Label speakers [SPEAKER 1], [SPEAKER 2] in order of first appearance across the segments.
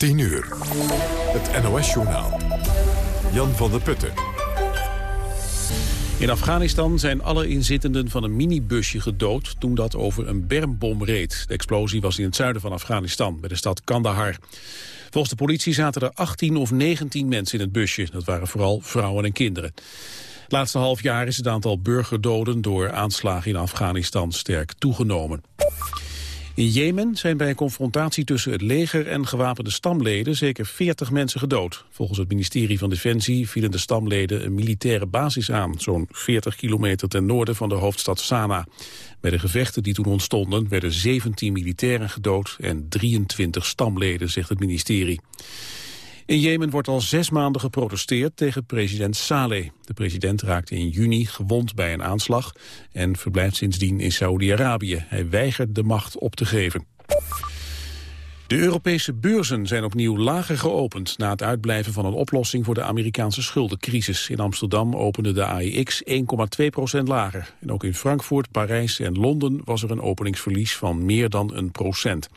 [SPEAKER 1] 10 uur. Het NOS-journaal. Jan van der Putten.
[SPEAKER 2] In Afghanistan zijn alle inzittenden van een minibusje gedood toen dat over een bermbom reed. De explosie was in het zuiden van Afghanistan, bij de stad Kandahar. Volgens de politie zaten er 18 of 19 mensen in het busje. Dat waren vooral vrouwen en kinderen. Het laatste half jaar is het aantal burgerdoden door aanslagen in Afghanistan sterk toegenomen. In Jemen zijn bij een confrontatie tussen het leger en gewapende stamleden zeker 40 mensen gedood. Volgens het ministerie van Defensie vielen de stamleden een militaire basis aan, zo'n 40 kilometer ten noorden van de hoofdstad Sanaa. Bij de gevechten die toen ontstonden werden 17 militairen gedood en 23 stamleden, zegt het ministerie. In Jemen wordt al zes maanden geprotesteerd tegen president Saleh. De president raakte in juni gewond bij een aanslag en verblijft sindsdien in Saoedi-Arabië. Hij weigert de macht op te geven. De Europese beurzen zijn opnieuw lager geopend... na het uitblijven van een oplossing voor de Amerikaanse schuldencrisis. In Amsterdam opende de AEX 1,2% lager. En ook in Frankfurt, Parijs en Londen was er een openingsverlies van meer dan een procent.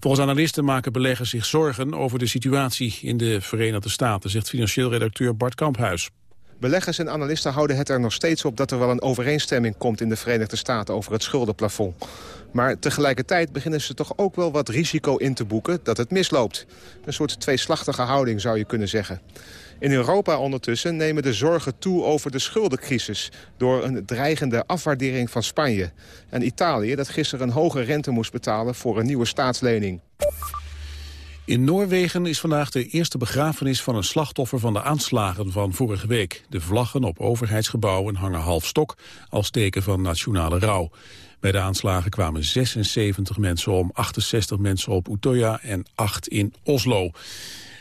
[SPEAKER 2] Volgens analisten maken beleggers zich zorgen over de situatie in de Verenigde Staten... zegt financieel redacteur Bart Kamphuis.
[SPEAKER 3] Beleggers en analisten houden het er nog steeds op dat er wel een overeenstemming komt in de Verenigde Staten over het schuldenplafond. Maar tegelijkertijd beginnen ze toch ook wel wat risico in te boeken dat het misloopt. Een soort tweeslachtige houding zou je kunnen zeggen. In Europa ondertussen nemen de zorgen toe over de schuldencrisis... door een dreigende afwaardering van Spanje. En Italië dat gisteren een hoge rente moest betalen voor een nieuwe staatslening.
[SPEAKER 2] In Noorwegen is vandaag de eerste begrafenis van een slachtoffer van de aanslagen van vorige week. De vlaggen op overheidsgebouwen hangen half stok als teken van nationale rouw. Bij de aanslagen kwamen 76 mensen om, 68 mensen op Utøya en 8 in Oslo.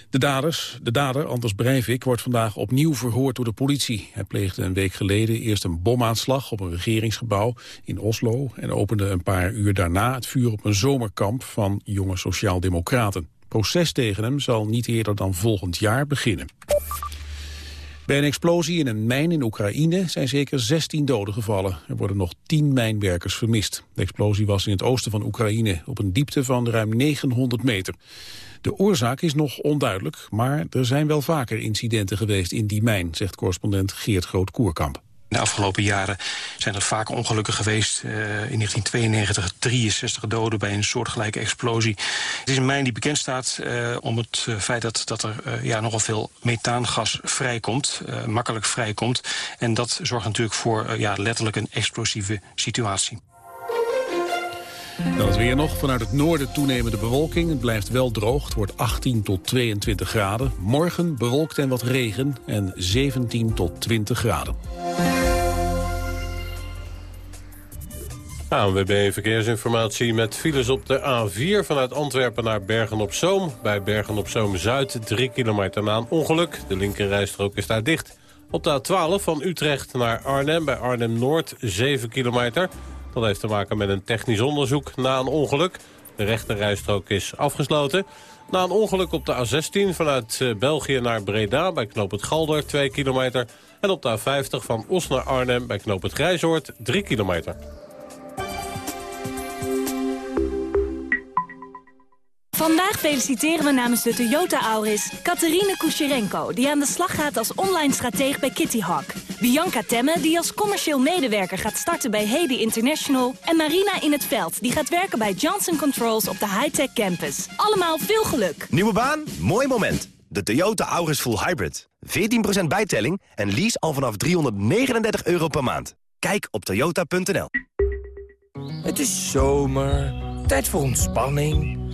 [SPEAKER 2] De, daders, de dader, Anders Breivik, wordt vandaag opnieuw verhoord door de politie. Hij pleegde een week geleden eerst een bomaanslag op een regeringsgebouw in Oslo... en opende een paar uur daarna het vuur op een zomerkamp van jonge sociaaldemocraten. Proces tegen hem zal niet eerder dan volgend jaar beginnen. Bij een explosie in een mijn in Oekraïne zijn zeker 16 doden gevallen. Er worden nog 10 mijnwerkers vermist. De explosie was in het oosten van Oekraïne op een diepte van ruim 900 meter. De oorzaak is nog onduidelijk, maar er zijn wel vaker incidenten geweest in die mijn, zegt correspondent Geert Groot-Koerkamp.
[SPEAKER 4] De afgelopen jaren zijn er vaak ongelukken geweest. Uh, in 1992 63 doden bij een soortgelijke explosie. Het is een mijn die bekend staat uh, om het uh, feit dat, dat er ja, nogal veel methaangas vrijkomt. makkelijk vrijkomt. En dat zorgt natuurlijk voor ja, letterlijk een explosieve situatie.
[SPEAKER 2] Dan weer nog. Vanuit het noorden toenemende bewolking. Het blijft wel droog. Het wordt 18 tot 22 graden. Morgen bewolkt en wat regen. En 17 tot 20 graden.
[SPEAKER 5] ANWB Verkeersinformatie met files op de A4 vanuit Antwerpen naar Bergen-op-Zoom. Bij Bergen-op-Zoom-Zuid 3 kilometer na een ongeluk. De linkerrijstrook is daar dicht. Op de A12 van Utrecht naar Arnhem bij Arnhem-Noord 7 kilometer. Dat heeft te maken met een technisch onderzoek na een ongeluk. De rechterrijstrook is afgesloten. Na een ongeluk op de A16 vanuit eh, België naar Breda bij knoop het Galder 2 kilometer. En op de A50 van Os naar Arnhem bij knoop het Grijzoord 3 kilometer.
[SPEAKER 6] Vandaag feliciteren we namens de Toyota Auris Katerine Kucherenko... die aan de slag gaat als online strateeg bij Kitty Hawk. Bianca Temme, die als commercieel medewerker gaat starten bij Hedy International... en Marina in het veld, die gaat werken bij Johnson Controls op de Hightech Campus. Allemaal veel geluk.
[SPEAKER 7] Nieuwe baan? Mooi moment. De Toyota Auris Full Hybrid. 14% bijtelling en lease al vanaf 339 euro per maand. Kijk op toyota.nl.
[SPEAKER 8] Het is zomer, tijd voor ontspanning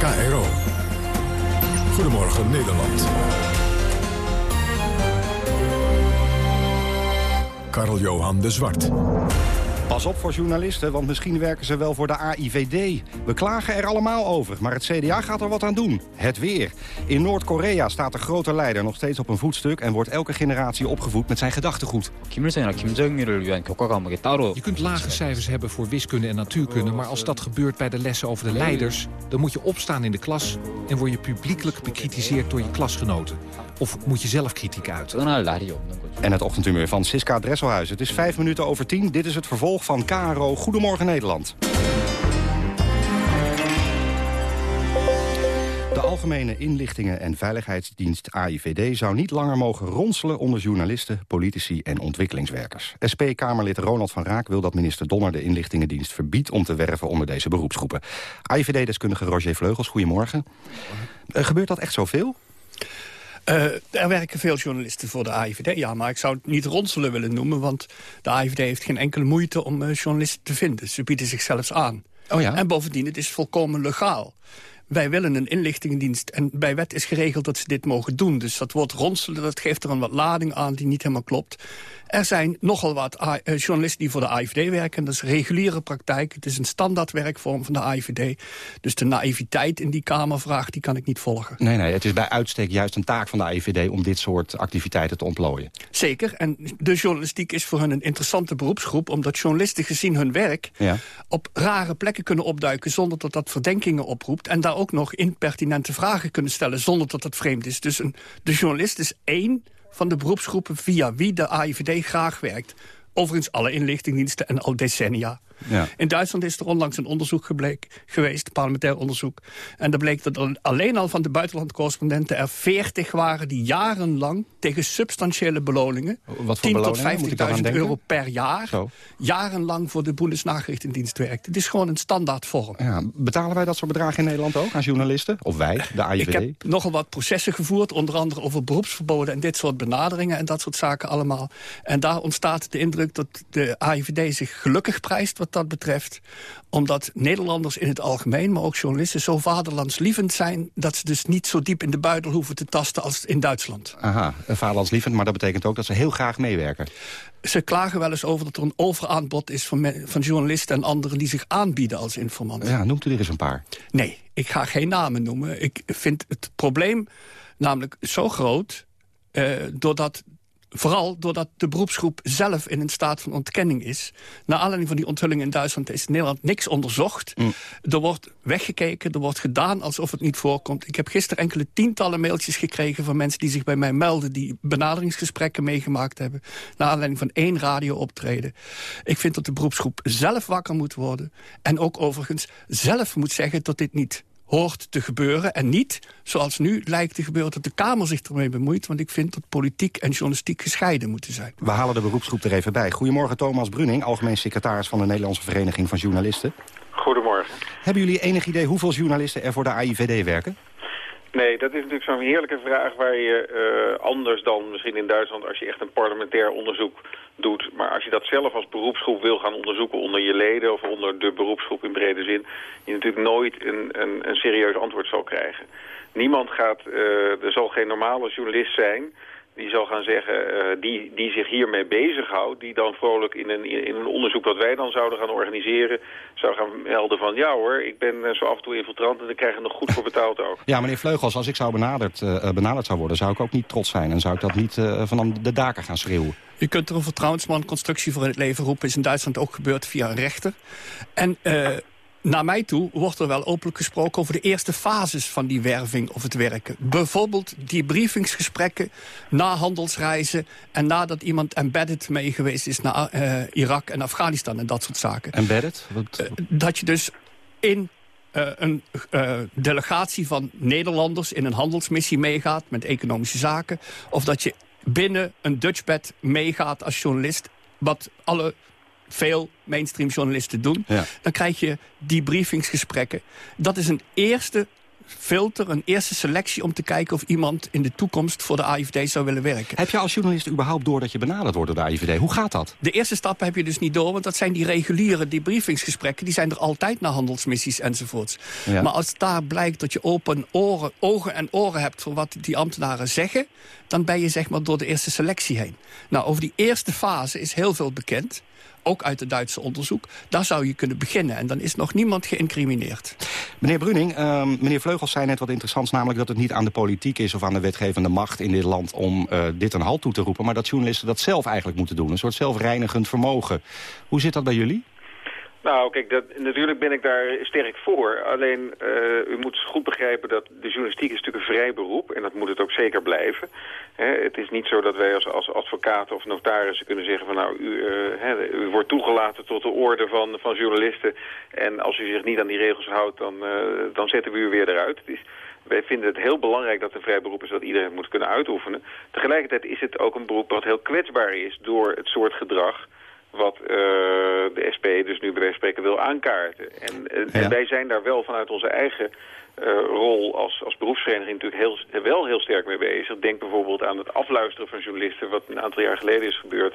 [SPEAKER 1] KRO. Goedemorgen Nederland. Karl-Johan de Zwart.
[SPEAKER 9] Pas op voor journalisten, want misschien werken ze wel voor de AIVD. We klagen er allemaal over, maar het CDA gaat er wat aan doen. Het weer. In Noord-Korea staat de grote leider nog steeds op een voetstuk... en wordt elke generatie opgevoed met zijn gedachtegoed.
[SPEAKER 10] Je kunt lage cijfers hebben voor wiskunde en natuurkunde... maar als dat gebeurt bij de lessen over de leiders... dan moet je opstaan in de klas en word je publiekelijk bekritiseerd door je klasgenoten. Of moet je zelf kritiek uit?
[SPEAKER 9] En het ochtendhumeur van Siska Dresselhuis. Het is vijf minuten over tien. Dit is het vervolg van KRO Goedemorgen Nederland. De Algemene Inlichtingen en Veiligheidsdienst AIVD zou niet langer mogen ronselen onder journalisten, politici en ontwikkelingswerkers. SP-Kamerlid Ronald van Raak wil dat minister Donner de inlichtingendienst verbiedt om te werven onder deze beroepsgroepen. AIVD-deskundige Roger Vleugels, goedemorgen. Uh, gebeurt dat echt zoveel?
[SPEAKER 11] Uh, er werken veel journalisten voor de AIVD, ja, maar ik zou het niet ronselen willen noemen... want de AIVD heeft geen enkele moeite om uh, journalisten te vinden. Ze bieden zichzelf aan.
[SPEAKER 9] Oh ja?
[SPEAKER 11] En bovendien, het is volkomen legaal. Wij willen een inlichtingendienst en bij wet is geregeld dat ze dit mogen doen. Dus dat woord ronselen, dat geeft er een wat lading aan die niet helemaal klopt. Er zijn nogal wat eh, journalisten die voor de AIVD werken. Dat is reguliere praktijk. Het is een standaard werkvorm van de AIVD. Dus de naïviteit in die Kamervraag, die kan ik niet volgen.
[SPEAKER 9] Nee, nee, het is bij uitstek juist een taak van de AIVD... om dit soort activiteiten te ontplooien.
[SPEAKER 11] Zeker. En de journalistiek is voor hen een interessante beroepsgroep... omdat journalisten gezien hun werk ja. op rare plekken kunnen opduiken... zonder dat dat verdenkingen oproept. En daar ook nog impertinente vragen kunnen stellen... zonder dat dat vreemd is. Dus een, de journalist is één van de beroepsgroepen via wie de AIVD graag werkt. Overigens alle inlichtingdiensten en al decennia. Ja. In Duitsland is er onlangs een onderzoek gebleek, geweest, een parlementair onderzoek. En dat bleek dat er alleen al van de buitenlandcorrespondenten er 40 waren... die jarenlang tegen substantiële beloningen...
[SPEAKER 9] Wat voor
[SPEAKER 11] 10 tot 50.000 euro per jaar... Zo. jarenlang voor de Bundesnachrichtendienst werkt. Het is gewoon een standaard vorm.
[SPEAKER 9] Ja, betalen wij dat soort bedragen in Nederland ook aan journalisten? Of wij, de AIVD?
[SPEAKER 11] Ik heb nogal wat processen gevoerd, onder andere over beroepsverboden... en dit soort benaderingen en dat soort zaken allemaal. En daar ontstaat de indruk dat de AIVD zich gelukkig prijst... wat dat betreft. Omdat Nederlanders in het algemeen, maar ook journalisten... zo vaderlandslievend zijn dat ze dus niet zo diep in de buidel hoeven te tasten als in Duitsland.
[SPEAKER 9] Aha, vaderlandslievend, maar dat betekent ook dat ze heel graag meewerken.
[SPEAKER 11] Ze klagen wel eens over dat er een overaanbod is van, van journalisten en anderen... die zich aanbieden als informanten.
[SPEAKER 9] Ja, noemt u er eens een paar.
[SPEAKER 11] Nee, ik ga geen namen noemen. Ik vind het probleem namelijk zo groot... Uh, doordat Vooral doordat de beroepsgroep zelf in een staat van ontkenning is. Naar aanleiding van die onthulling in Duitsland is in Nederland niks onderzocht. Mm. Er wordt weggekeken, er wordt gedaan alsof het niet voorkomt. Ik heb gisteren enkele tientallen mailtjes gekregen van mensen die zich bij mij melden... die benaderingsgesprekken meegemaakt hebben. Naar aanleiding van één radiooptreden. Ik vind dat de beroepsgroep zelf wakker moet worden. En ook overigens zelf moet zeggen dat dit niet hoort te gebeuren. En niet, zoals nu lijkt te gebeuren, dat de Kamer zich ermee bemoeit. Want ik vind dat politiek en journalistiek gescheiden moeten zijn.
[SPEAKER 9] We halen de beroepsgroep er even bij. Goedemorgen Thomas Bruning, algemeen secretaris van de Nederlandse Vereniging van Journalisten.
[SPEAKER 12] Goedemorgen.
[SPEAKER 9] Hebben jullie enig idee hoeveel journalisten er voor de AIVD werken?
[SPEAKER 12] Nee, dat is natuurlijk zo'n heerlijke vraag waar je uh, anders dan misschien in Duitsland... als je echt een parlementair onderzoek doet. Maar als je dat zelf als beroepsgroep wil gaan onderzoeken onder je leden... of onder de beroepsgroep in brede zin... je natuurlijk nooit een, een, een serieus antwoord zal krijgen. Niemand gaat, uh, er zal geen normale journalist zijn die zal gaan zeggen, uh, die, die zich hiermee bezighoudt... die dan vrolijk in een, in een onderzoek dat wij dan zouden gaan organiseren... zou gaan melden van, ja hoor, ik ben zo af en toe infiltrant... en ik krijg er nog goed voor betaald ook.
[SPEAKER 9] Ja, meneer Vleugels, als ik zou benaderd, uh, benaderd zou worden... zou ik ook niet trots zijn en zou ik dat niet van de daken gaan schreeuwen.
[SPEAKER 11] Je kunt er een vertrouwensman-constructie voor in het leven roepen. is in Duitsland ook gebeurd via een rechter. En naar mij toe wordt er wel openlijk gesproken over de eerste fases van die werving of het werken. Bijvoorbeeld die briefingsgesprekken na handelsreizen... en nadat iemand embedded mee geweest is naar uh, Irak en Afghanistan en dat soort zaken.
[SPEAKER 9] Embedded? Wat...
[SPEAKER 11] Uh, dat je dus in uh, een delegatie van Nederlanders in een handelsmissie meegaat... met economische zaken. Of dat je binnen een Dutchbed meegaat als journalist... wat alle veel mainstream journalisten doen... dan krijg je die briefingsgesprekken. Dat is een eerste filter, een eerste selectie om te kijken of iemand in de toekomst voor de AIVD zou willen werken.
[SPEAKER 9] Heb je als journalist überhaupt door dat je benaderd wordt door de AIVD? Hoe gaat dat?
[SPEAKER 11] De eerste stappen heb je dus niet door, want dat zijn die reguliere debriefingsgesprekken. Die zijn er altijd naar handelsmissies enzovoorts. Maar als daar blijkt dat je open oren, ogen en oren hebt voor wat die ambtenaren zeggen, dan ben je zeg maar door de eerste selectie heen. Nou, over die eerste fase is heel veel bekend. Ook uit het Duitse onderzoek. Daar zou je kunnen beginnen en dan is nog niemand geïncrimineerd.
[SPEAKER 9] Meneer Bruning, uh, meneer Vleugels zei net wat interessants... namelijk dat het niet aan de politiek is of aan de wetgevende macht in dit land... om uh, dit een halt toe te roepen, maar dat journalisten dat zelf eigenlijk moeten doen. Een soort zelfreinigend vermogen. Hoe zit dat bij jullie?
[SPEAKER 12] Nou, kijk, dat, natuurlijk ben ik daar sterk voor. Alleen, uh, u moet goed begrijpen dat de journalistiek is natuurlijk een vrij beroep. En dat moet het ook zeker blijven. Het is niet zo dat wij als, als advocaten of notarissen kunnen zeggen van... nou, u, uh, u wordt toegelaten tot de orde van, van journalisten. En als u zich niet aan die regels houdt, dan, uh, dan zetten we u weer eruit. Het is, wij vinden het heel belangrijk dat het een vrij beroep is dat iedereen het moet kunnen uitoefenen. Tegelijkertijd is het ook een beroep wat heel kwetsbaar is door het soort gedrag wat uh, de SP dus nu bij deze spreken wil aankaarten. En, en, wij zijn daar wel vanuit onze eigen rol als, als beroepsvereniging natuurlijk heel, wel heel sterk mee bezig. Denk bijvoorbeeld aan het afluisteren van journalisten... wat een aantal jaar geleden is gebeurd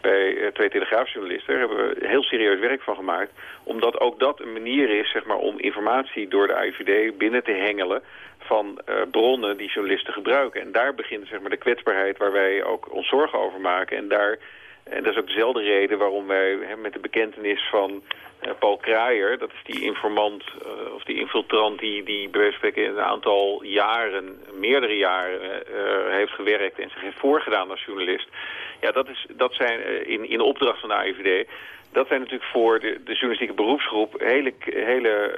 [SPEAKER 12] bij uh, twee telegraafjournalisten. Daar hebben we heel serieus werk van gemaakt. Omdat ook dat een manier is zeg maar, om informatie door de AIVD binnen te hengelen van uh, bronnen die journalisten gebruiken. En daar begint zeg maar, de kwetsbaarheid waar wij ook ons zorgen over maken. En daar en dat is ook dezelfde reden waarom wij hè, met de bekentenis van uh, Paul Kraaier... dat is die informant uh, of die infiltrant die, die bij wijze een aantal jaren, meerdere jaren uh, heeft gewerkt... en zich heeft voorgedaan als journalist. Ja, dat, is, dat zijn in, in opdracht van de AIVD dat zijn natuurlijk voor de, journalistieke beroepsgroep hele, hele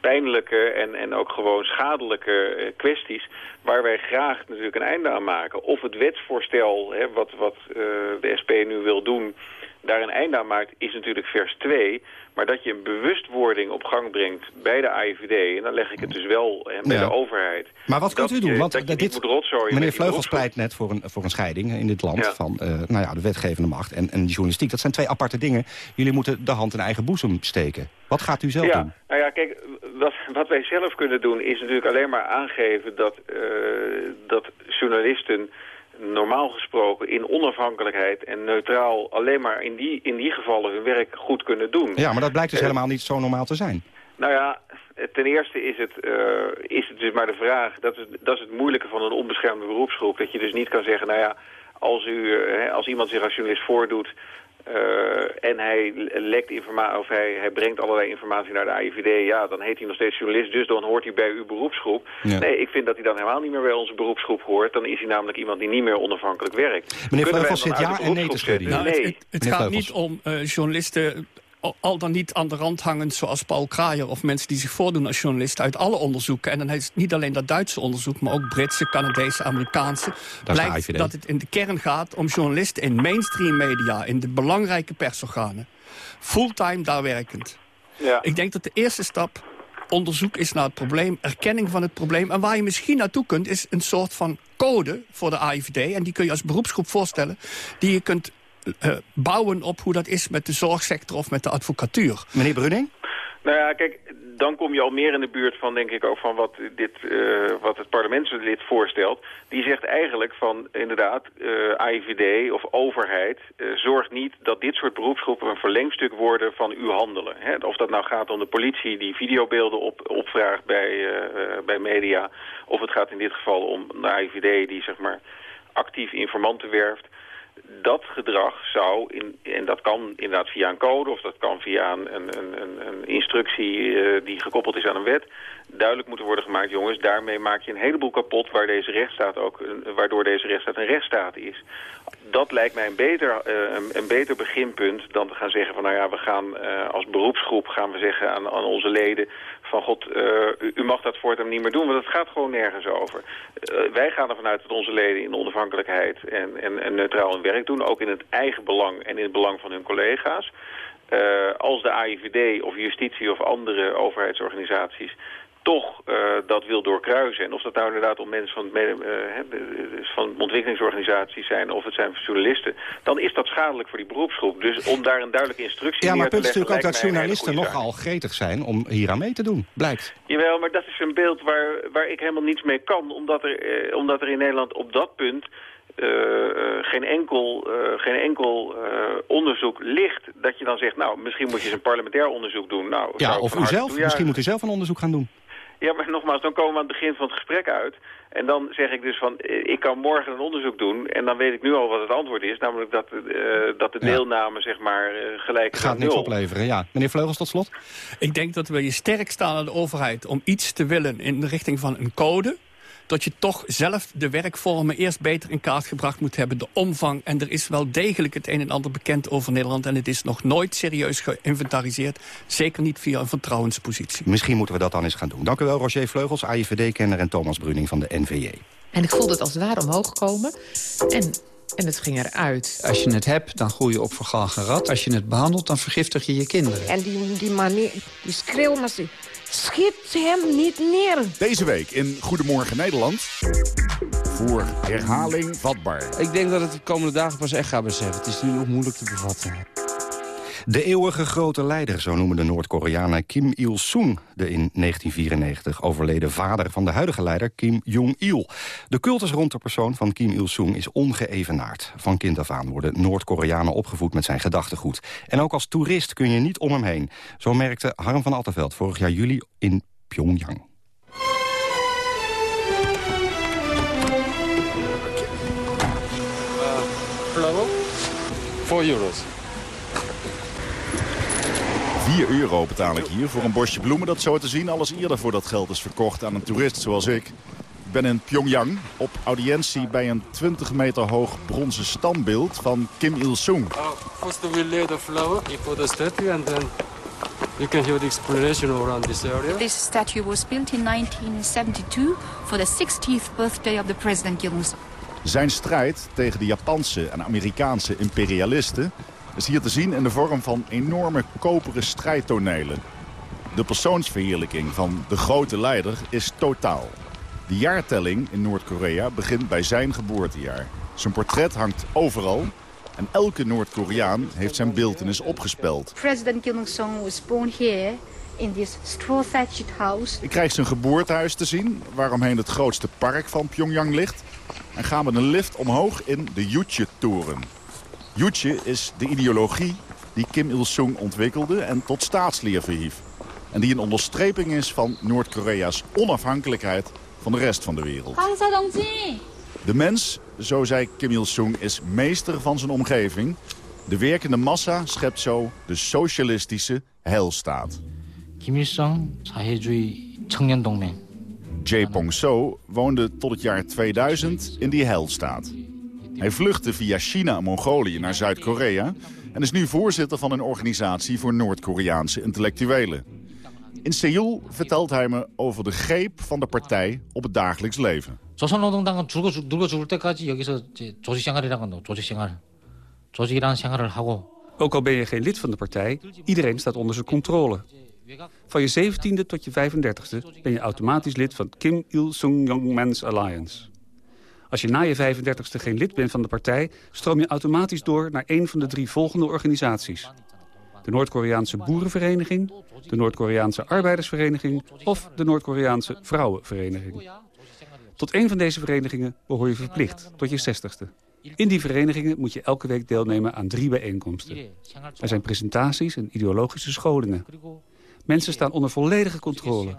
[SPEAKER 12] pijnlijke en, en ook gewoon schadelijke kwesties waar wij graag natuurlijk een einde aan maken. Of het wetsvoorstel, hè, wat, wat uh, de SP nu wil doen, daar een einde aan maakt, is natuurlijk vers 2. Maar dat je een bewustwording op gang brengt bij de AIVD... en dan leg ik het dus wel hè, bij ja. de overheid...
[SPEAKER 9] Maar wat kunt u doen? Want
[SPEAKER 12] dat
[SPEAKER 9] dit, meneer Vleugels pleit net voor een, voor een scheiding in dit land... Ja. van uh, nou ja, de wetgevende macht en, en de journalistiek. Dat zijn twee aparte dingen. Jullie moeten de hand in eigen boezem steken. Wat gaat u zelf
[SPEAKER 12] ja,
[SPEAKER 9] doen?
[SPEAKER 12] Nou ja, kijk, wat, wat wij zelf kunnen doen... is natuurlijk alleen maar aangeven dat, uh, dat journalisten normaal gesproken in onafhankelijkheid en neutraal alleen maar in die, in die gevallen hun werk goed kunnen doen.
[SPEAKER 9] Ja, maar dat blijkt dus uh, helemaal niet zo normaal te zijn.
[SPEAKER 12] Nou ja, ten eerste is het, uh, is het dus maar de vraag, dat is, dat is het moeilijke van een onbeschermde beroepsgroep, dat je dus niet kan zeggen, nou ja, als, u, uh, als iemand zich als journalist voordoet, en hij lekt informatie, of hij, hij brengt allerlei informatie naar de AIVD, ja, dan heet hij nog steeds journalist, dus dan hoort hij bij uw beroepsgroep. Ja. Nee, ik vind dat hij dan helemaal niet meer bij onze beroepsgroep hoort. Dan is hij namelijk iemand die niet meer onafhankelijk werkt.
[SPEAKER 9] Meneer Vleugels zit ja en nee te schudden.
[SPEAKER 11] Nou, nee. Het, het, het gaat niet om uh, journalisten al dan niet aan de rand hangend zoals Paul Kraaier... of mensen die zich voordoen als journalist uit alle onderzoeken. En dan is het niet alleen dat Duitse onderzoek... maar ook Britse, Canadese, Amerikaanse.
[SPEAKER 9] Dat
[SPEAKER 11] blijkt dat het in de kern gaat om journalisten in mainstream media... in de belangrijke persorganen. Fulltime daar werkend.
[SPEAKER 12] Ja.
[SPEAKER 11] Ik denk dat de eerste stap onderzoek is naar het probleem... erkenning van het probleem. En waar je misschien naartoe kunt is een soort van code voor de AIVD. En die kun je als beroepsgroep voorstellen. Die je kunt uh, bouwen op hoe dat is met de zorgsector of met de advocatuur.
[SPEAKER 9] Meneer Bruning?
[SPEAKER 12] Nou ja, kijk, dan kom je al meer in de buurt van, denk ik, ook van wat, dit, uh, wat het parlementslid voorstelt. Die zegt eigenlijk van, inderdaad, uh, AIVD of overheid... Uh, zorgt niet dat dit soort beroepsgroepen een verlengstuk worden van uw handelen. Hè? Of dat nou gaat om de politie die videobeelden op, opvraagt bij, bij media... of het gaat in dit geval om de AIVD die, zeg maar, actief informanten werft dat gedrag zou, in, en dat kan inderdaad via een code... of dat kan via een, een, een, een instructie uh, die gekoppeld is aan een wet... duidelijk moeten worden gemaakt, jongens... daarmee maak je een heleboel kapot waar deze rechtsstaat ook, waardoor deze rechtsstaat een rechtsstaat is. Dat lijkt mij een beter, uh, een, beter beginpunt dan te gaan zeggen van... nou ja, we gaan uh, als beroepsgroep gaan we zeggen aan, aan onze leden... van god, u, u, mag dat voortaan niet meer doen, want het gaat gewoon nergens over. wij gaan ervan uit dat onze leden in onafhankelijkheid en, en, en neutraal hun werk doen, ook in het eigen belang en in het belang van hun collega's. Uh, als de AIVD of justitie of andere overheidsorganisaties toch uh, dat wil doorkruisen. En of dat nou inderdaad om mensen van, uh, van ontwikkelingsorganisaties zijn of het zijn journalisten, dan is dat schadelijk voor die beroepsgroep. Dus om daar een duidelijke instructie
[SPEAKER 9] ja, maar
[SPEAKER 12] neer te
[SPEAKER 9] punt is
[SPEAKER 12] leggen...
[SPEAKER 9] natuurlijk ook dat journalisten nogal gretig zijn om hier aan mee te doen, blijkt.
[SPEAKER 12] Jawel, maar dat is een beeld waar, waar ik helemaal niets mee kan, omdat er, uh, omdat er in Nederland op dat punt uh, uh, geen enkel, uh, geen enkel onderzoek ligt dat je dan zegt... nou, misschien moet je eens een parlementair onderzoek doen. Nou,
[SPEAKER 9] ja, of u zelf. Misschien moet u zelf een onderzoek gaan doen.
[SPEAKER 12] Ja, maar nogmaals, dan komen we aan het begin van het gesprek uit. En dan zeg ik dus van, eh, ik kan morgen een onderzoek doen... en dan weet ik nu al wat het antwoord is. Namelijk dat, uh, dat de deelname, zeg maar, uh, gelijk is
[SPEAKER 9] Gaat niks opleveren, ja. Meneer Vleugels, tot slot.
[SPEAKER 11] Ik denk dat wil je sterk staan aan de overheid... om iets te willen in de richting van een code dat je toch zelf de werkvormen eerst beter in kaart gebracht moet hebben. De omvang. En er is wel degelijk het een en ander bekend over Nederland. En het is nog nooit serieus geïnventariseerd. Zeker niet via een vertrouwenspositie.
[SPEAKER 9] Misschien moeten we dat dan eens gaan doen. Dank u wel, Roger Vleugels, AIVD-kenner en Thomas Bruning van de NVJ.
[SPEAKER 13] En ik voelde het als het ware omhoog komen. En en het ging eruit.
[SPEAKER 14] Als je het hebt, dan groei je op vergalgen rat. Als je het behandelt, dan vergiftig je je kinderen.
[SPEAKER 15] En die, die manier, die schreeuw, maar ze schiet hem niet neer.
[SPEAKER 16] Deze week in Goedemorgen Nederland. Voor herhaling vatbaar.
[SPEAKER 17] Ik denk dat het de komende dagen pas echt gaat beseffen. Het is nu nog moeilijk te bevatten.
[SPEAKER 9] De eeuwige grote leider, zo noemen de Noord-Koreanen Kim Il-sung... de in 1994 overleden vader van de huidige leider Kim Jong-il. De cultus rond de persoon van Kim Il-sung is ongeëvenaard. Van kind af aan worden Noord-Koreanen opgevoed met zijn gedachtegoed. En ook als toerist kun je niet om hem heen. Zo merkte Harm van Attenveld vorig jaar juli in Pyongyang.
[SPEAKER 17] Uh, 4 euro's.
[SPEAKER 16] 4 euro betaal ik hier voor een bosje bloemen dat zo te zien alles eerder voor dat geld is verkocht aan een toerist zoals ik. Ik ben in Pyongyang op audiëntie bij een 20 meter hoog bronzen standbeeld van Kim Il-sung.
[SPEAKER 17] Uh, first we lay the flower before the statue and then you can hear the explanation around this area.
[SPEAKER 18] This statue was built in 1972 for the 60th birthday of the president Il-sung.
[SPEAKER 16] Zijn strijd tegen de Japanse en Amerikaanse imperialisten is hier te zien in de vorm van enorme koperen strijdtonelen. De persoonsverheerlijking van de grote leider is totaal. De jaartelling in Noord-Korea begint bij zijn geboortejaar. Zijn portret hangt overal en elke Noord-Koreaan heeft zijn beeldenis opgespeld.
[SPEAKER 18] President Kim Il-sung was born here in this straw-thatched house.
[SPEAKER 16] Ik krijg zijn geboortehuis te zien, waaromheen het grootste park van Pyongyang ligt. En gaan met een lift omhoog in de Yuche-toren. Juche is de ideologie die Kim Il-sung ontwikkelde en tot staatsleer verhief. En die een onderstreping is van Noord-Korea's onafhankelijkheid van de rest van de wereld. De mens, zo zei Kim Il-sung, is meester van zijn omgeving. De werkende massa schept zo de socialistische heilstaat.
[SPEAKER 19] Kim Il-sung, J.
[SPEAKER 16] Pong So woonde tot het jaar 2000 in die heilstaat. Hij vluchtte via China en Mongolië naar Zuid-Korea... en is nu voorzitter van een organisatie voor Noord-Koreaanse intellectuelen. In Seoul vertelt hij me over de greep van de partij op het dagelijks leven.
[SPEAKER 19] 조선노동당은 죽어, 늙어 죽을 때까지 여기서 조직생활이라는 조직생활, 조직이라는 생활을 하고
[SPEAKER 20] Ook al ben je geen lid van de partij, iedereen staat onder zijn controle. Van je 17e tot je 35e ben je automatisch lid van Kim Il-sung Young Men's Alliance. Als je na je 35ste geen lid bent van de partij... stroom je automatisch door naar een van de drie volgende organisaties. De Noord-Koreaanse Boerenvereniging, de Noord-Koreaanse Arbeidersvereniging... of de Noord-Koreaanse Vrouwenvereniging. Tot een van deze verenigingen behoor je verplicht, tot je 60ste. In die verenigingen moet je elke week deelnemen aan drie bijeenkomsten. Er zijn presentaties en ideologische scholingen. Mensen staan onder volledige controle.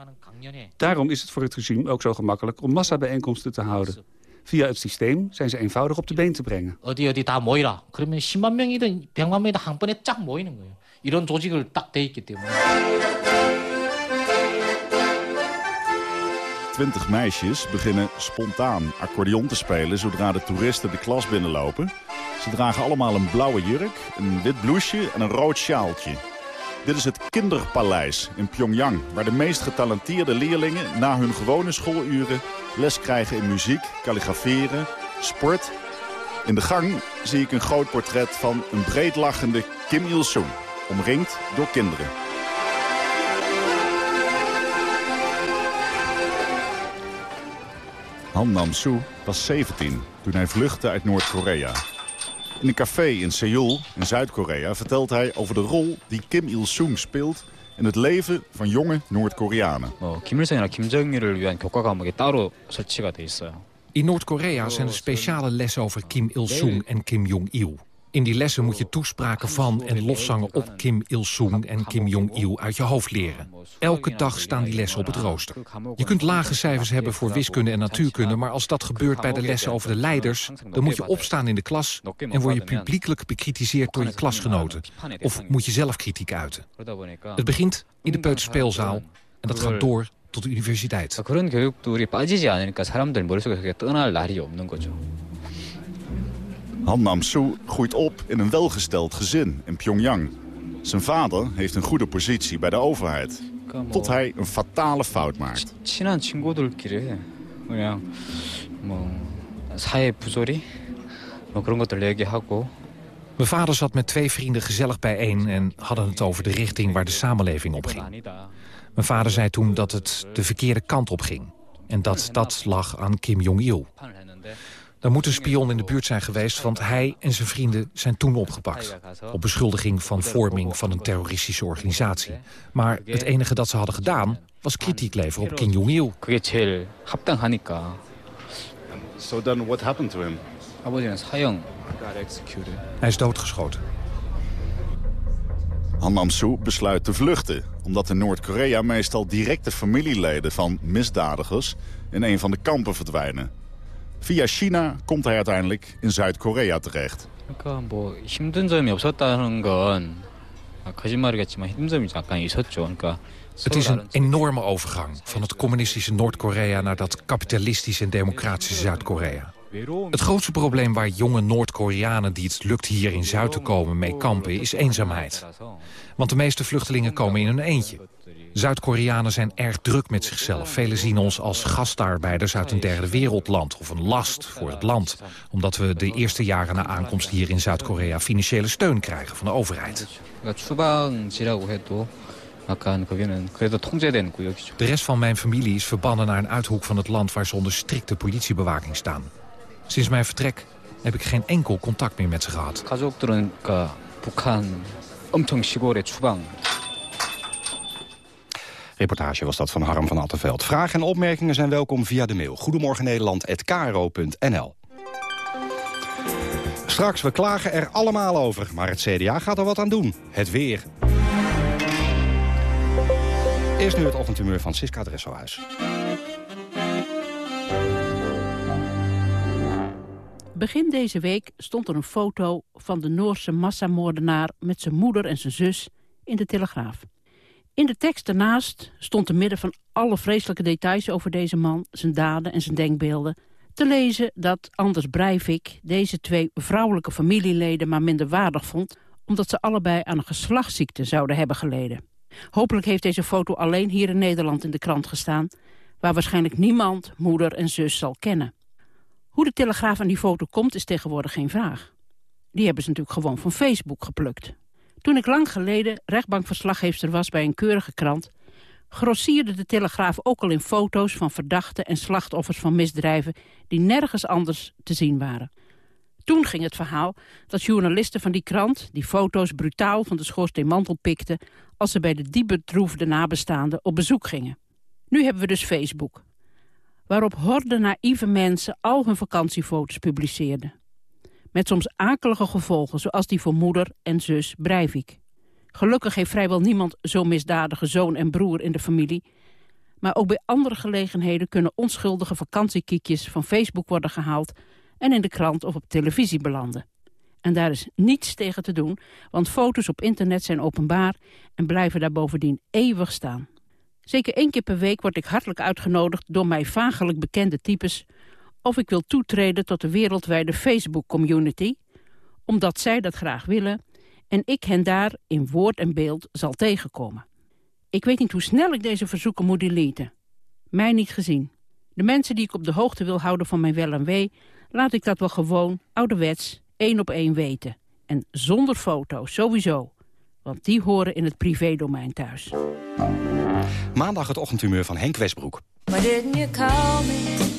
[SPEAKER 20] Daarom is het voor het regime ook zo gemakkelijk om massabijeenkomsten te houden. Via het systeem zijn ze eenvoudig op de been te brengen.
[SPEAKER 19] 어디 어디 다 모이라. 그러면 10만 명이든 100만 명이든 한 번에 쫙 모이는 거예요. 이런 조직을 딱 돼 있기 때문에.
[SPEAKER 16] 20 meisjes beginnen spontaan accordeon te spelen zodra de toeristen de klas binnenlopen. Ze dragen allemaal een blauwe jurk, een wit blouseje en een rood sjaaltje. Dit is het Kinderpaleis in Pyongyang, waar de meest getalenteerde leerlingen na hun gewone schooluren les krijgen in muziek, kalligraferen, sport. In de gang zie ik een groot portret van een breedlachende Kim Il-sung, omringd door kinderen. Han Nam-soo was 17 toen hij vluchtte uit Noord-Korea. In een café in Seoul, in Zuid-Korea, vertelt hij over de rol die Kim Il-sung speelt in het leven van jonge Noord-Koreanen.
[SPEAKER 10] In Noord-Korea zijn er speciale lessen over Kim Il-sung en Kim Jong-il. In die lessen moet je toespraken van en loszangen op Kim Il-sung en Kim Jong-il uit je hoofd leren. Elke dag staan die lessen op het rooster. Je kunt lage cijfers hebben voor wiskunde en natuurkunde... maar als dat gebeurt bij de lessen over de leiders... dan moet je opstaan in de klas en word je publiekelijk bekritiseerd door je klasgenoten. Of moet je zelf kritiek uiten. Het begint in de peuterspeelzaal en dat gaat door tot de universiteit.
[SPEAKER 16] Han Nam-soo groeit op in een welgesteld gezin in Pyongyang. Zijn vader heeft een goede positie bij de overheid. Tot hij een fatale fout maakt.
[SPEAKER 10] Mijn vader zat met twee vrienden gezellig bijeen en hadden het over de richting waar de samenleving op ging. Mijn vader zei toen dat het de verkeerde kant op ging en dat dat lag aan Kim Jong-il. Dan moet een spion in de buurt zijn geweest, want hij en zijn vrienden zijn toen opgepakt. Op beschuldiging van vorming van een terroristische organisatie. Maar het enige dat ze hadden gedaan was kritiek leveren op Kim Jong-il.
[SPEAKER 16] So then what happened to him?
[SPEAKER 10] Hij is doodgeschoten.
[SPEAKER 16] Han Nam-soo besluit te vluchten, omdat in Noord-Korea meestal directe familieleden van misdadigers in een van de kampen verdwijnen. Via China komt hij uiteindelijk in Zuid-Korea terecht.
[SPEAKER 21] 그러니까 뭐 힘든 점이 없었다는 건 아, 거짓말이겠지만 힘든 점이 약간 있었죠. 그러니까
[SPEAKER 10] Het is een enorme overgang van het communistische Noord-Korea... naar dat kapitalistische en democratische Zuid-Korea. Het grootste probleem waar jonge Noord-Koreanen die het lukt hier in Zuid te komen mee kampen is eenzaamheid. Want de meeste vluchtelingen komen in hun eentje. Zuid-Koreanen zijn erg druk met zichzelf. Velen zien ons als gastarbeiders uit een derde wereldland of een last voor het land. Omdat we de eerste jaren na aankomst hier in Zuid-Korea financiële steun krijgen van de overheid. De rest van mijn familie is verbannen naar een uithoek van het land waar ze onder strikte politiebewaking staan. Sinds mijn vertrek heb ik geen enkel contact meer met ze gehad.
[SPEAKER 9] Reportage was dat van Harm van Attenveld. Vragen en opmerkingen zijn welkom via de mail. Goedemorgen Nederland@kro.nl. Straks, we klagen er allemaal over, maar het CDA gaat er wat aan doen. Het weer. Eerst nu het ochtendhumeur van Siska Dresselhuis.
[SPEAKER 22] Begin deze week stond er een foto van de Noorse massamoordenaar... met zijn moeder en zijn zus in de Telegraaf. In de tekst daarnaast stond te midden van alle vreselijke details over deze man... zijn daden en zijn denkbeelden... te lezen dat Anders Breivik deze twee vrouwelijke familieleden maar minder waardig vond... omdat ze allebei aan een geslachtsziekte zouden hebben geleden. Hopelijk heeft deze foto alleen hier in Nederland in de krant gestaan... waar waarschijnlijk niemand moeder en zus zal kennen. Hoe de Telegraaf aan die foto komt is tegenwoordig geen vraag. Die hebben ze natuurlijk gewoon van Facebook geplukt. Toen ik lang geleden rechtbankverslaggeefster was bij een keurige krant... grossierde de Telegraaf ook al in foto's van verdachten en slachtoffers van misdrijven... die nergens anders te zien waren. Toen ging het verhaal dat journalisten van die krant... die foto's brutaal van de schoorsteenmantel pikten... als ze bij de diep bedroefde nabestaanden op bezoek gingen. Nu hebben we dus Facebook waarop horden naïeve mensen al hun vakantiefoto's publiceerden. Met soms akelige gevolgen, zoals die voor moeder en zus Breivik. Gelukkig heeft vrijwel niemand zo'n misdadige zoon en broer in de familie... maar ook bij andere gelegenheden kunnen onschuldige vakantiekiekjes van Facebook worden gehaald... en in de krant of op televisie belanden. En daar is niets tegen te doen, want foto's op internet zijn openbaar... en blijven daar bovendien eeuwig staan. Zeker één keer per week word ik hartelijk uitgenodigd door mij vagelijk bekende types... of ik wil toetreden tot de wereldwijde Facebook-community... omdat zij dat graag willen en ik hen daar in woord en beeld zal tegenkomen. Ik weet niet hoe snel ik deze verzoeken moet deleten. Mij niet gezien. De mensen die ik op de hoogte wil houden van mijn wel en wee... laat ik dat wel gewoon, ouderwets, één op één weten. En zonder foto's, sowieso. Want die horen in het privédomein thuis.
[SPEAKER 9] Maandag het ochtendhumeur van Henk Westbroek.
[SPEAKER 23] Why didn't you call me?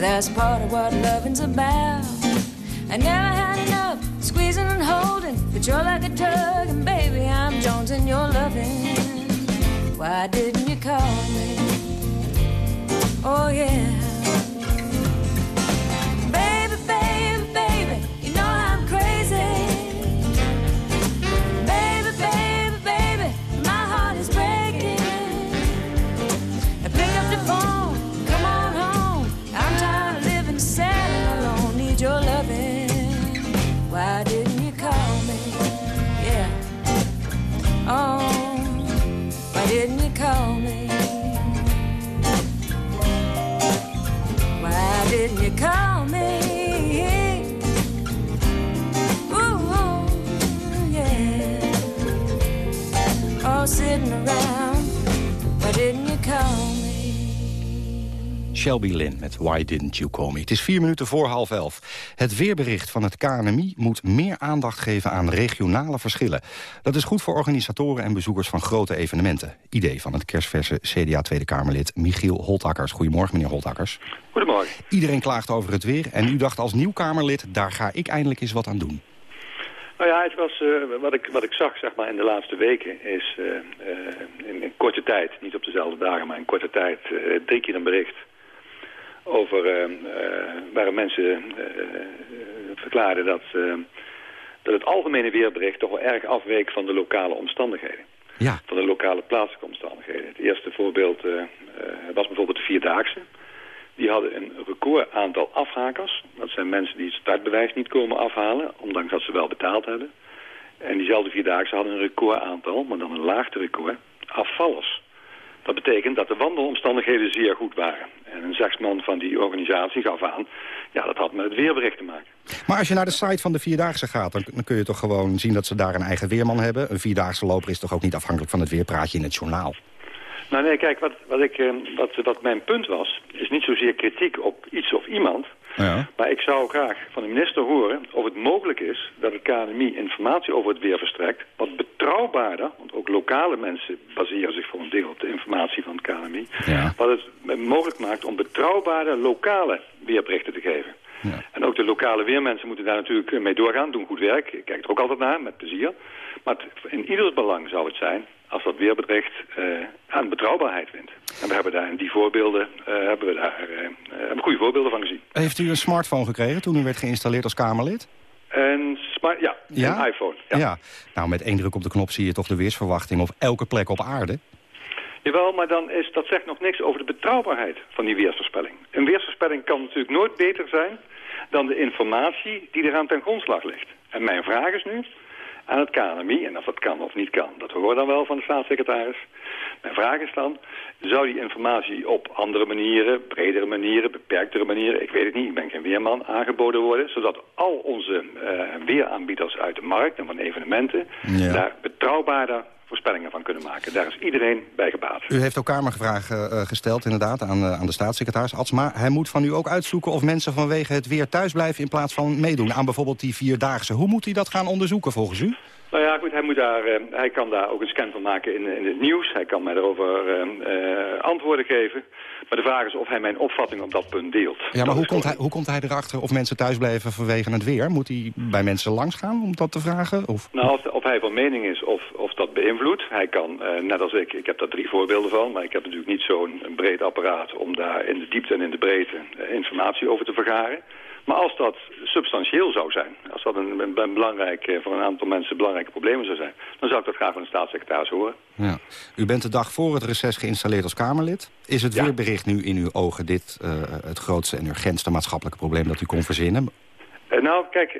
[SPEAKER 23] That's part of what loving's about. I never had enough squeezing and holding, but you're like a tug, and baby, I'm Jones and you're loving. Why didn't you call me? Oh yeah. Sitting around. Why didn't you call me?
[SPEAKER 9] Shelby Lynn met Why Didn't You Call Me. Het is vier minuten voor half elf. Het weerbericht van het KNMI moet meer aandacht geven aan regionale verschillen. Dat is goed voor organisatoren en bezoekers van grote evenementen. Idee van het kerstverse CDA Tweede Kamerlid Michiel Holtakkers. Goedemorgen, meneer Holtakkers.
[SPEAKER 24] Goedemorgen.
[SPEAKER 9] Iedereen klaagt over het weer en u dacht als nieuw Kamerlid... daar ga ik eindelijk eens wat aan doen.
[SPEAKER 24] Nou ja, het was, eh, wat, ik, wat ik zag zeg maar, in de laatste weken is eh, eh, in, in korte tijd, niet op dezelfde dagen, maar in korte tijd drie keer een bericht over eh, eh, waarin mensen eh, verklaarden dat, dat het algemene weerbericht toch wel erg afweek van de lokale omstandigheden.
[SPEAKER 9] Ja.
[SPEAKER 24] Van de lokale plaatselijke omstandigheden. Het eerste voorbeeld was bijvoorbeeld de Vierdaagse. Die hadden een record aantal afhakers. Dat zijn mensen die het startbewijs niet komen afhalen, ondanks dat ze wel betaald hebben. En diezelfde Vierdaagse hadden een record aantal, maar dan een laagste record, afvallers. Dat betekent dat de wandelomstandigheden zeer goed waren. En een zegsman van die organisatie gaf aan, ja, dat had met het weerbericht te maken.
[SPEAKER 9] Maar als je naar de site van de Vierdaagse gaat... Dan, dan kun je toch gewoon zien dat ze daar een eigen weerman hebben. Een Vierdaagse loper is toch ook niet afhankelijk van het weerpraatje in het journaal?
[SPEAKER 24] Nou nee, kijk, wat, wat, ik, eh, wat, wat mijn punt was, is niet zozeer kritiek op iets of iemand.
[SPEAKER 9] Ja.
[SPEAKER 24] Maar ik zou graag van de minister horen of het mogelijk is dat het KNMI informatie over het weer verstrekt. Wat betrouwbaarder, want ook lokale mensen baseren zich voor een deel op de informatie van het KNMI. Wat het mogelijk maakt om betrouwbare lokale weerberichten te geven. En ook de lokale weermensen moeten daar natuurlijk mee doorgaan, doen goed werk. Ik kijk er ook altijd naar, met plezier. Maar het- in ieders belang zou het zijn als dat weerbericht eh, aan betrouwbaarheid wint. En we hebben daar in die voorbeelden eh, hebben we daar hebben we goede voorbeelden van gezien.
[SPEAKER 9] Heeft u een smartphone gekregen toen u werd geïnstalleerd als Kamerlid?
[SPEAKER 24] En smart, ja,
[SPEAKER 9] Ja?
[SPEAKER 24] een iPhone.
[SPEAKER 9] Ja. Nou, met één druk op de knop zie je toch de weersverwachting op elke plek op aarde?
[SPEAKER 24] Jawel, maar dan is, dat zegt nog niks over de betrouwbaarheid van die weersvoorspelling. Een weersvoorspelling kan natuurlijk nooit beter zijn dan de informatie die eraan ten grondslag ligt. En mijn vraag is nu aan het KNMI, en of dat kan of niet kan, dat horen we dan wel van de staatssecretaris. Mijn vraag is dan, zou die informatie op andere manieren, bredere manieren, beperktere manieren, ik weet het niet, ik ben geen weerman, aangeboden worden, zodat al onze eh, weeraanbieders uit de markt en van evenementen daar betrouwbaarder voorspellingen van kunnen maken. Daar is iedereen bij gebaat.
[SPEAKER 9] U heeft ook kamervragen eh, gesteld inderdaad aan, eh, aan de staatssecretaris Atsma. Hij moet van u ook uitzoeken of mensen vanwege het weer thuis blijven... in plaats van meedoen aan bijvoorbeeld die Vierdaagse. Hoe moet hij dat gaan onderzoeken volgens u?
[SPEAKER 24] Nou ja, goed, hij, moet daar, eh, hij kan daar ook een scan van maken in, in het nieuws. Hij kan mij daarover eh, eh, antwoorden geven. Maar de vraag is of hij mijn opvatting op dat punt deelt.
[SPEAKER 9] Ja, maar hoe komt, hij, hoe komt hij erachter of mensen thuis blijven vanwege het weer? Moet hij bij mensen langs gaan om dat te vragen? Of...
[SPEAKER 24] Nou, of, of hij van mening is of, of dat beïnvloedt. Hij kan, net als ik, ik heb daar drie voorbeelden van... maar ik heb natuurlijk niet zo'n breed apparaat om daar in de diepte en in de breedte informatie over te vergaren. Maar als dat substantieel zou zijn, als dat een, een, een belangrijk, eh, voor een aantal mensen belangrijke problemen zou zijn... dan zou ik dat graag van de staatssecretaris horen.
[SPEAKER 9] Ja. U bent de dag voor het reces geïnstalleerd als Kamerlid. Is het weerbericht nu in uw ogen dit eh, het grootste en urgentste maatschappelijke probleem dat u kon verzinnen?
[SPEAKER 24] Eh, nou, kijk,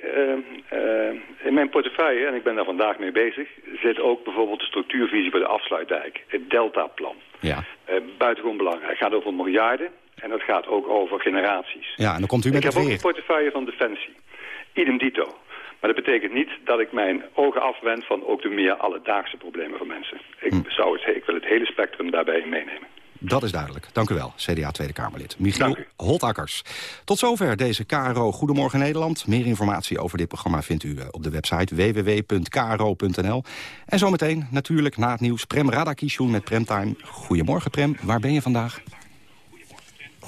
[SPEAKER 24] in mijn portefeuille, en ik ben daar vandaag mee bezig... zit ook bijvoorbeeld de structuurvisie voor de afsluitdijk. Het Deltaplan.
[SPEAKER 9] Ja.
[SPEAKER 24] Buitengewoon belangrijk. Het gaat over miljarden en het gaat ook over generaties.
[SPEAKER 9] Ja, en dan komt u met
[SPEAKER 24] ik
[SPEAKER 9] het
[SPEAKER 24] heb ook
[SPEAKER 9] weer.
[SPEAKER 24] een portefeuille van Defensie. Idem dito. Maar dat betekent niet dat ik mijn ogen afwend van ook de meer alledaagse problemen van mensen. Ik,
[SPEAKER 9] Hm.
[SPEAKER 24] zou het, ik wil het hele spectrum daarbij meenemen.
[SPEAKER 9] Dat is duidelijk. Dank u wel, CDA Tweede Kamerlid. Michiel Holtakkers. Tot zover deze KRO Goedemorgen Nederland. Meer informatie over dit programma vindt u eh, op de website www.kro.nl. En zometeen natuurlijk na het nieuws Prem Radakishun met Premtime. Goedemorgen Prem, waar ben je vandaag?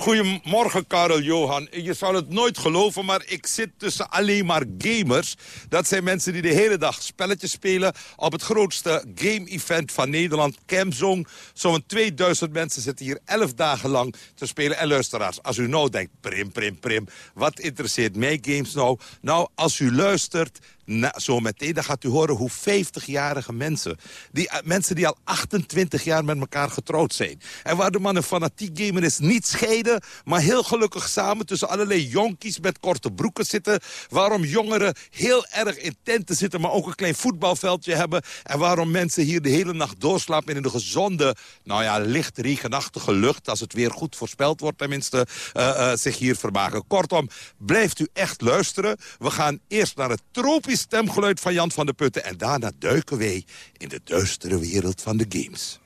[SPEAKER 25] Goedemorgen, Karel Johan. Je zou het nooit geloven, maar ik zit tussen alleen maar gamers. Dat zijn mensen die de hele dag spelletjes spelen... op het grootste game-event van Nederland, Camzone. Zo'n 2000 mensen zitten hier 11 dagen lang te spelen. En luisteraars, als u nou denkt, prim, prim, prim... wat interesseert mij games nou? Nou, als u luistert nou, zo meteen, dan gaat u horen hoe 50-jarige mensen... Die, eh, mensen die al 28 jaar met elkaar getrouwd zijn... en waar de man een fanatiek gamer is, niet scheiden... maar heel gelukkig samen tussen allerlei jonkies met korte broeken zitten... waarom jongeren heel erg in tenten zitten... maar ook een klein voetbalveldje hebben... en waarom mensen hier de hele nacht doorslapen... in de gezonde, nou ja, licht regenachtige lucht... als het weer goed voorspeld wordt tenminste, uh, uh, zich hier vermaken. Kortom, blijft u echt luisteren. We gaan eerst naar het tropisch stemgeluid van Jan van der Putten... en daarna duiken wij in de duistere wereld van de games.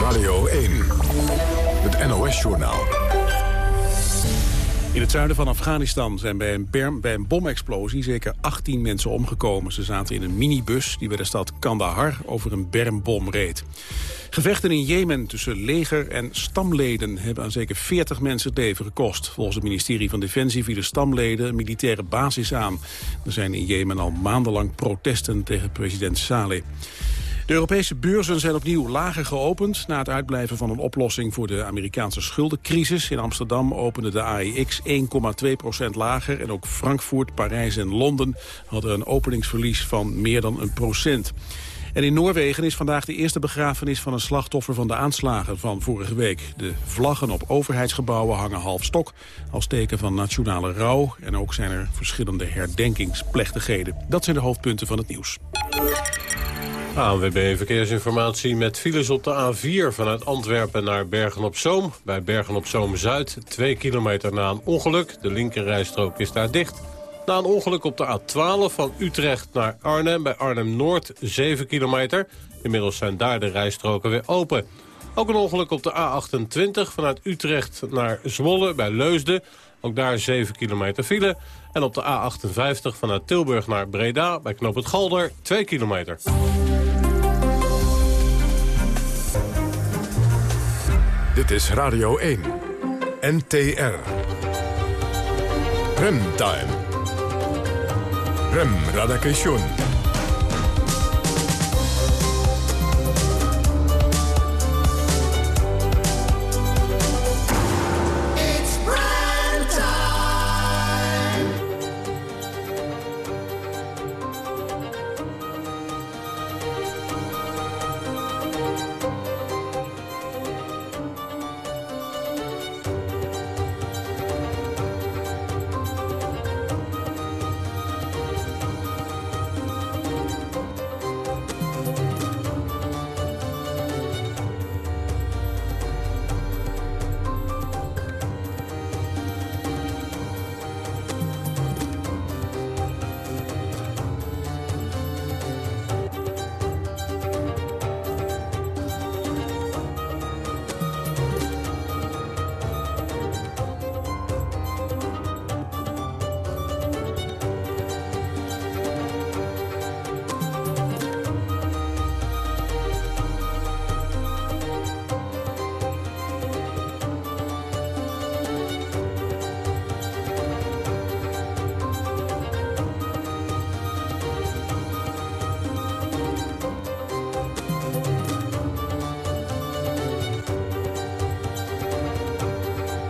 [SPEAKER 1] Radio 1, het NOS-journaal.
[SPEAKER 2] In het zuiden van Afghanistan zijn bij een, bij bomexplosie zeker 18 mensen omgekomen. Ze zaten in een minibus die bij de stad Kandahar over een bermbom reed. Gevechten in Jemen tussen leger en stamleden hebben aan zeker 40 mensen het leven gekost. Volgens het ministerie van Defensie vielen stamleden een militaire basis aan. Er zijn in Jemen al maandenlang protesten tegen president Saleh. De Europese beurzen zijn opnieuw lager geopend... na het uitblijven van een oplossing voor de Amerikaanse schuldencrisis. In Amsterdam opende de AEX 1,2% lager... en ook Frankfurt, Parijs en Londen hadden een openingsverlies van meer dan een procent. En in Noorwegen is vandaag de eerste begrafenis van een slachtoffer van de aanslagen van vorige week. De vlaggen op overheidsgebouwen hangen half stok als teken van nationale rouw. En ook zijn er verschillende herdenkingsplechtigheden. Dat zijn de hoofdpunten van het nieuws.
[SPEAKER 26] ANWB Verkeersinformatie met files op de A4 vanuit Antwerpen naar Bergen-op-Zoom. Bij Bergen-op-Zoom-Zuid, 2 kilometer na een ongeluk. De linkerrijstrook is daar dicht. Na een ongeluk op de A12 van Utrecht naar Arnhem, bij Arnhem-Noord, 7 kilometer. Inmiddels zijn daar de rijstroken weer open. Ook een ongeluk op de A28 vanuit Utrecht naar Zwolle, bij Leusden. Ook daar 7 kilometer file. En op de A58 vanuit Tilburg naar Breda, bij Knoop het Galder, 2 kilometer.
[SPEAKER 1] Dit is Radio 1. NTR. Remtime. Rem Radakation.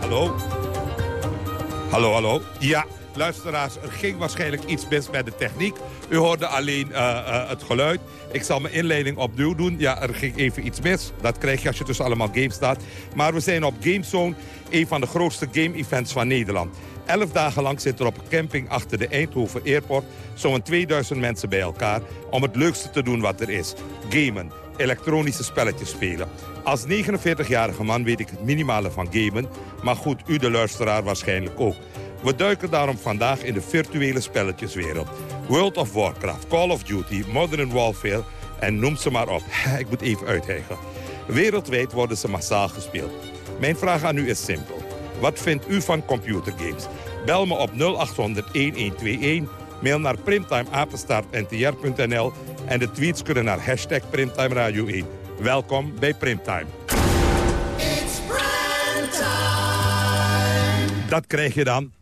[SPEAKER 25] Hallo? Hallo, hallo? Ja, luisteraars, er ging waarschijnlijk iets mis met de techniek. U hoorde alleen uh, uh, het geluid. Ik zal mijn inleiding opnieuw doen. Ja, er ging even iets mis. Dat krijg je als je tussen allemaal games staat. Maar we zijn op Gamezone, een van de grootste game-events van Nederland. Elf dagen lang zitten er op een camping achter de Eindhoven Airport... zo'n 2000 mensen bij elkaar om het leukste te doen wat er is. Gamen, elektronische spelletjes spelen. Als 49-jarige man weet ik het minimale van gamen... maar goed, u de luisteraar waarschijnlijk ook. We duiken daarom vandaag in de virtuele spelletjeswereld. World of Warcraft, Call of Duty, Modern Warfare en noem ze maar op. Ik moet even uithijgen. Wereldwijd worden ze massaal gespeeld. Mijn vraag aan u is simpel. Wat vindt u van computergames? Bel me op 0800-1121, mail naar primtimeapenstaartntr.nl... en de tweets kunnen naar hashtag Primtime Radio 1. Welkom bij Primtime. Dat krijg je dan.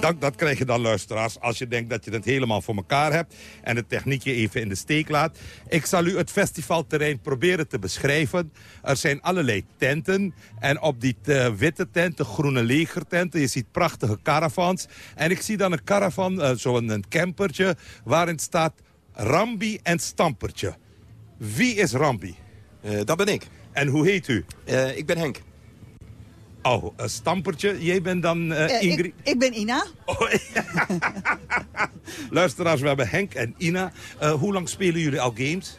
[SPEAKER 25] Dat, dat krijg je dan, luisteraars, als je denkt dat je het helemaal voor elkaar hebt... en de techniek je even in de steek laat. Ik zal u het festivalterrein proberen te beschrijven. Er zijn allerlei tenten. En op die eh, witte tenten, groene legertenten... je ziet prachtige caravans. En ik zie dan een caravan, uh, zo'n een campertje... waarin staat Rambi en Stampertje. Wie is Rambi?
[SPEAKER 27] dat ben ik.
[SPEAKER 25] En hoe heet u?
[SPEAKER 27] ik ben Henk.
[SPEAKER 25] Oh, een stampertje. Jij bent dan uh,
[SPEAKER 28] uh,
[SPEAKER 25] Ingrid?
[SPEAKER 28] Ik, ik, ben Ina.
[SPEAKER 25] Oh, Luisteraars, we hebben Henk en Ina. Uh, hoe lang spelen jullie al games?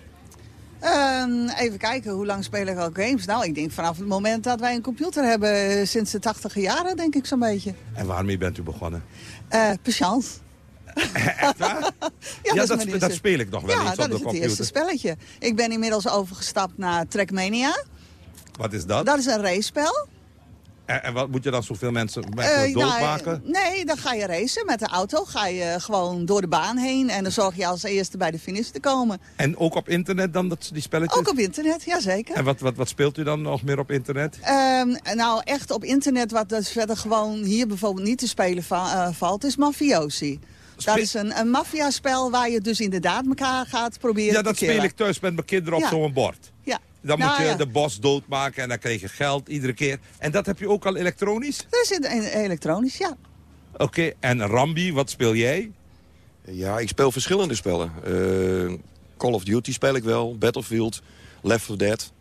[SPEAKER 28] Um, even kijken, hoe lang spelen we al games? Nou, ik denk vanaf het moment dat wij een computer hebben... sinds de tachtige jaren, denk ik zo'n beetje.
[SPEAKER 25] En waarmee bent u begonnen?
[SPEAKER 28] Uh, Patience.
[SPEAKER 25] Echt waar?
[SPEAKER 28] ja,
[SPEAKER 25] ja
[SPEAKER 28] dat,
[SPEAKER 25] dat, dat, speel ik nog wel
[SPEAKER 28] ja,
[SPEAKER 25] eens op de computer.
[SPEAKER 28] Ja, dat is het eerste spelletje. Ik ben inmiddels overgestapt naar Trackmania.
[SPEAKER 25] Wat is dat?
[SPEAKER 28] Dat is een race-spel.
[SPEAKER 25] En, en, wat moet je dan zoveel mensen, mensen uh, doodmaken?
[SPEAKER 28] Nou, nee, dan ga je racen met de auto. Ga je gewoon door de baan heen. En dan zorg je als eerste bij de finish te komen.
[SPEAKER 25] En ook op internet dan, dat, die spelletjes?
[SPEAKER 28] Ook op internet, ja zeker.
[SPEAKER 25] En wat, wat, wat speelt u dan nog meer op internet?
[SPEAKER 28] Um, nou, echt op internet, wat dus verder gewoon hier bijvoorbeeld niet te spelen va uh, valt, is Mafiosi. Dat is een, een maffiaspel waar je dus inderdaad elkaar gaat proberen
[SPEAKER 25] Ja, dat
[SPEAKER 28] te
[SPEAKER 25] speel ik thuis met mijn kinderen op
[SPEAKER 28] ja.
[SPEAKER 25] zo'n bord. Dan
[SPEAKER 28] nou,
[SPEAKER 25] moet je
[SPEAKER 28] ja.
[SPEAKER 25] de bos doodmaken en dan krijg je geld iedere keer. En dat heb je ook al elektronisch?
[SPEAKER 28] Dat is elektronisch, ja.
[SPEAKER 25] Oké, okay. en Rambi, wat speel jij?
[SPEAKER 27] Ja, ik speel verschillende spellen. Uh, Call of Duty speel ik wel, Battlefield, Left 4 Dead.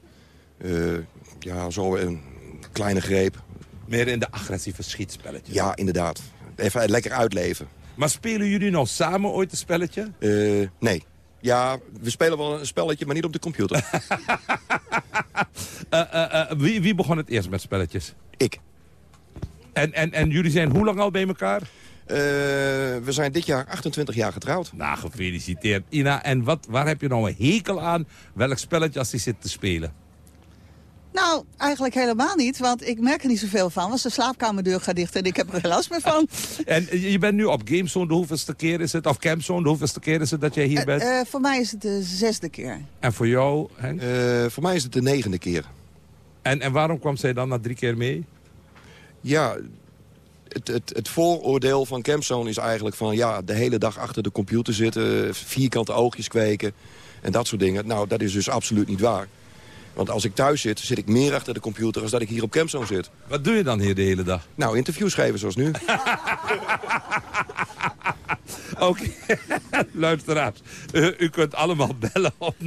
[SPEAKER 27] Uh, ja, zo een kleine greep.
[SPEAKER 25] Meer in de agressieve schietspelletjes?
[SPEAKER 27] Ja, inderdaad. Even lekker uitleven.
[SPEAKER 25] Maar spelen jullie nog samen ooit een spelletje?
[SPEAKER 27] Uh, nee. Ja, we spelen wel een spelletje, maar niet op de computer.
[SPEAKER 25] uh, uh, wie, wie, begon het eerst met spelletjes?
[SPEAKER 27] Ik.
[SPEAKER 25] En, en, en jullie zijn hoe lang al bij elkaar?
[SPEAKER 27] Uh, we zijn dit jaar 28 jaar getrouwd.
[SPEAKER 25] Nou, gefeliciteerd. Ina, en wat, waar heb je nou een hekel aan? Welk spelletje als die zit te spelen?
[SPEAKER 28] Nou, eigenlijk helemaal niet, want ik merk er niet zoveel van. Want de slaapkamerdeur gaat dicht en ik heb er geen last meer van.
[SPEAKER 25] en je bent nu op Gamezone, de hoeveelste keer is het? Of Campzone, de hoeveelste keer is het dat jij hier
[SPEAKER 28] uh,
[SPEAKER 25] bent?
[SPEAKER 28] Uh, voor mij is het de zesde keer.
[SPEAKER 25] En voor jou, Henk?
[SPEAKER 27] Uh, voor mij is het de negende keer.
[SPEAKER 25] En, en waarom kwam zij dan na drie keer mee?
[SPEAKER 27] Ja, het, het, het vooroordeel van Campzone is eigenlijk van... ja, de hele dag achter de computer zitten, vierkante oogjes kweken... en dat soort dingen. Nou, dat is dus absoluut niet waar. Want als ik thuis zit, zit ik meer achter de computer... als dat ik hier op Campzone zit.
[SPEAKER 25] Wat doe je dan hier de hele dag?
[SPEAKER 27] Nou, interviews geven zoals nu.
[SPEAKER 25] Oké, okay. luisteraars. U kunt allemaal bellen op 0800-1121.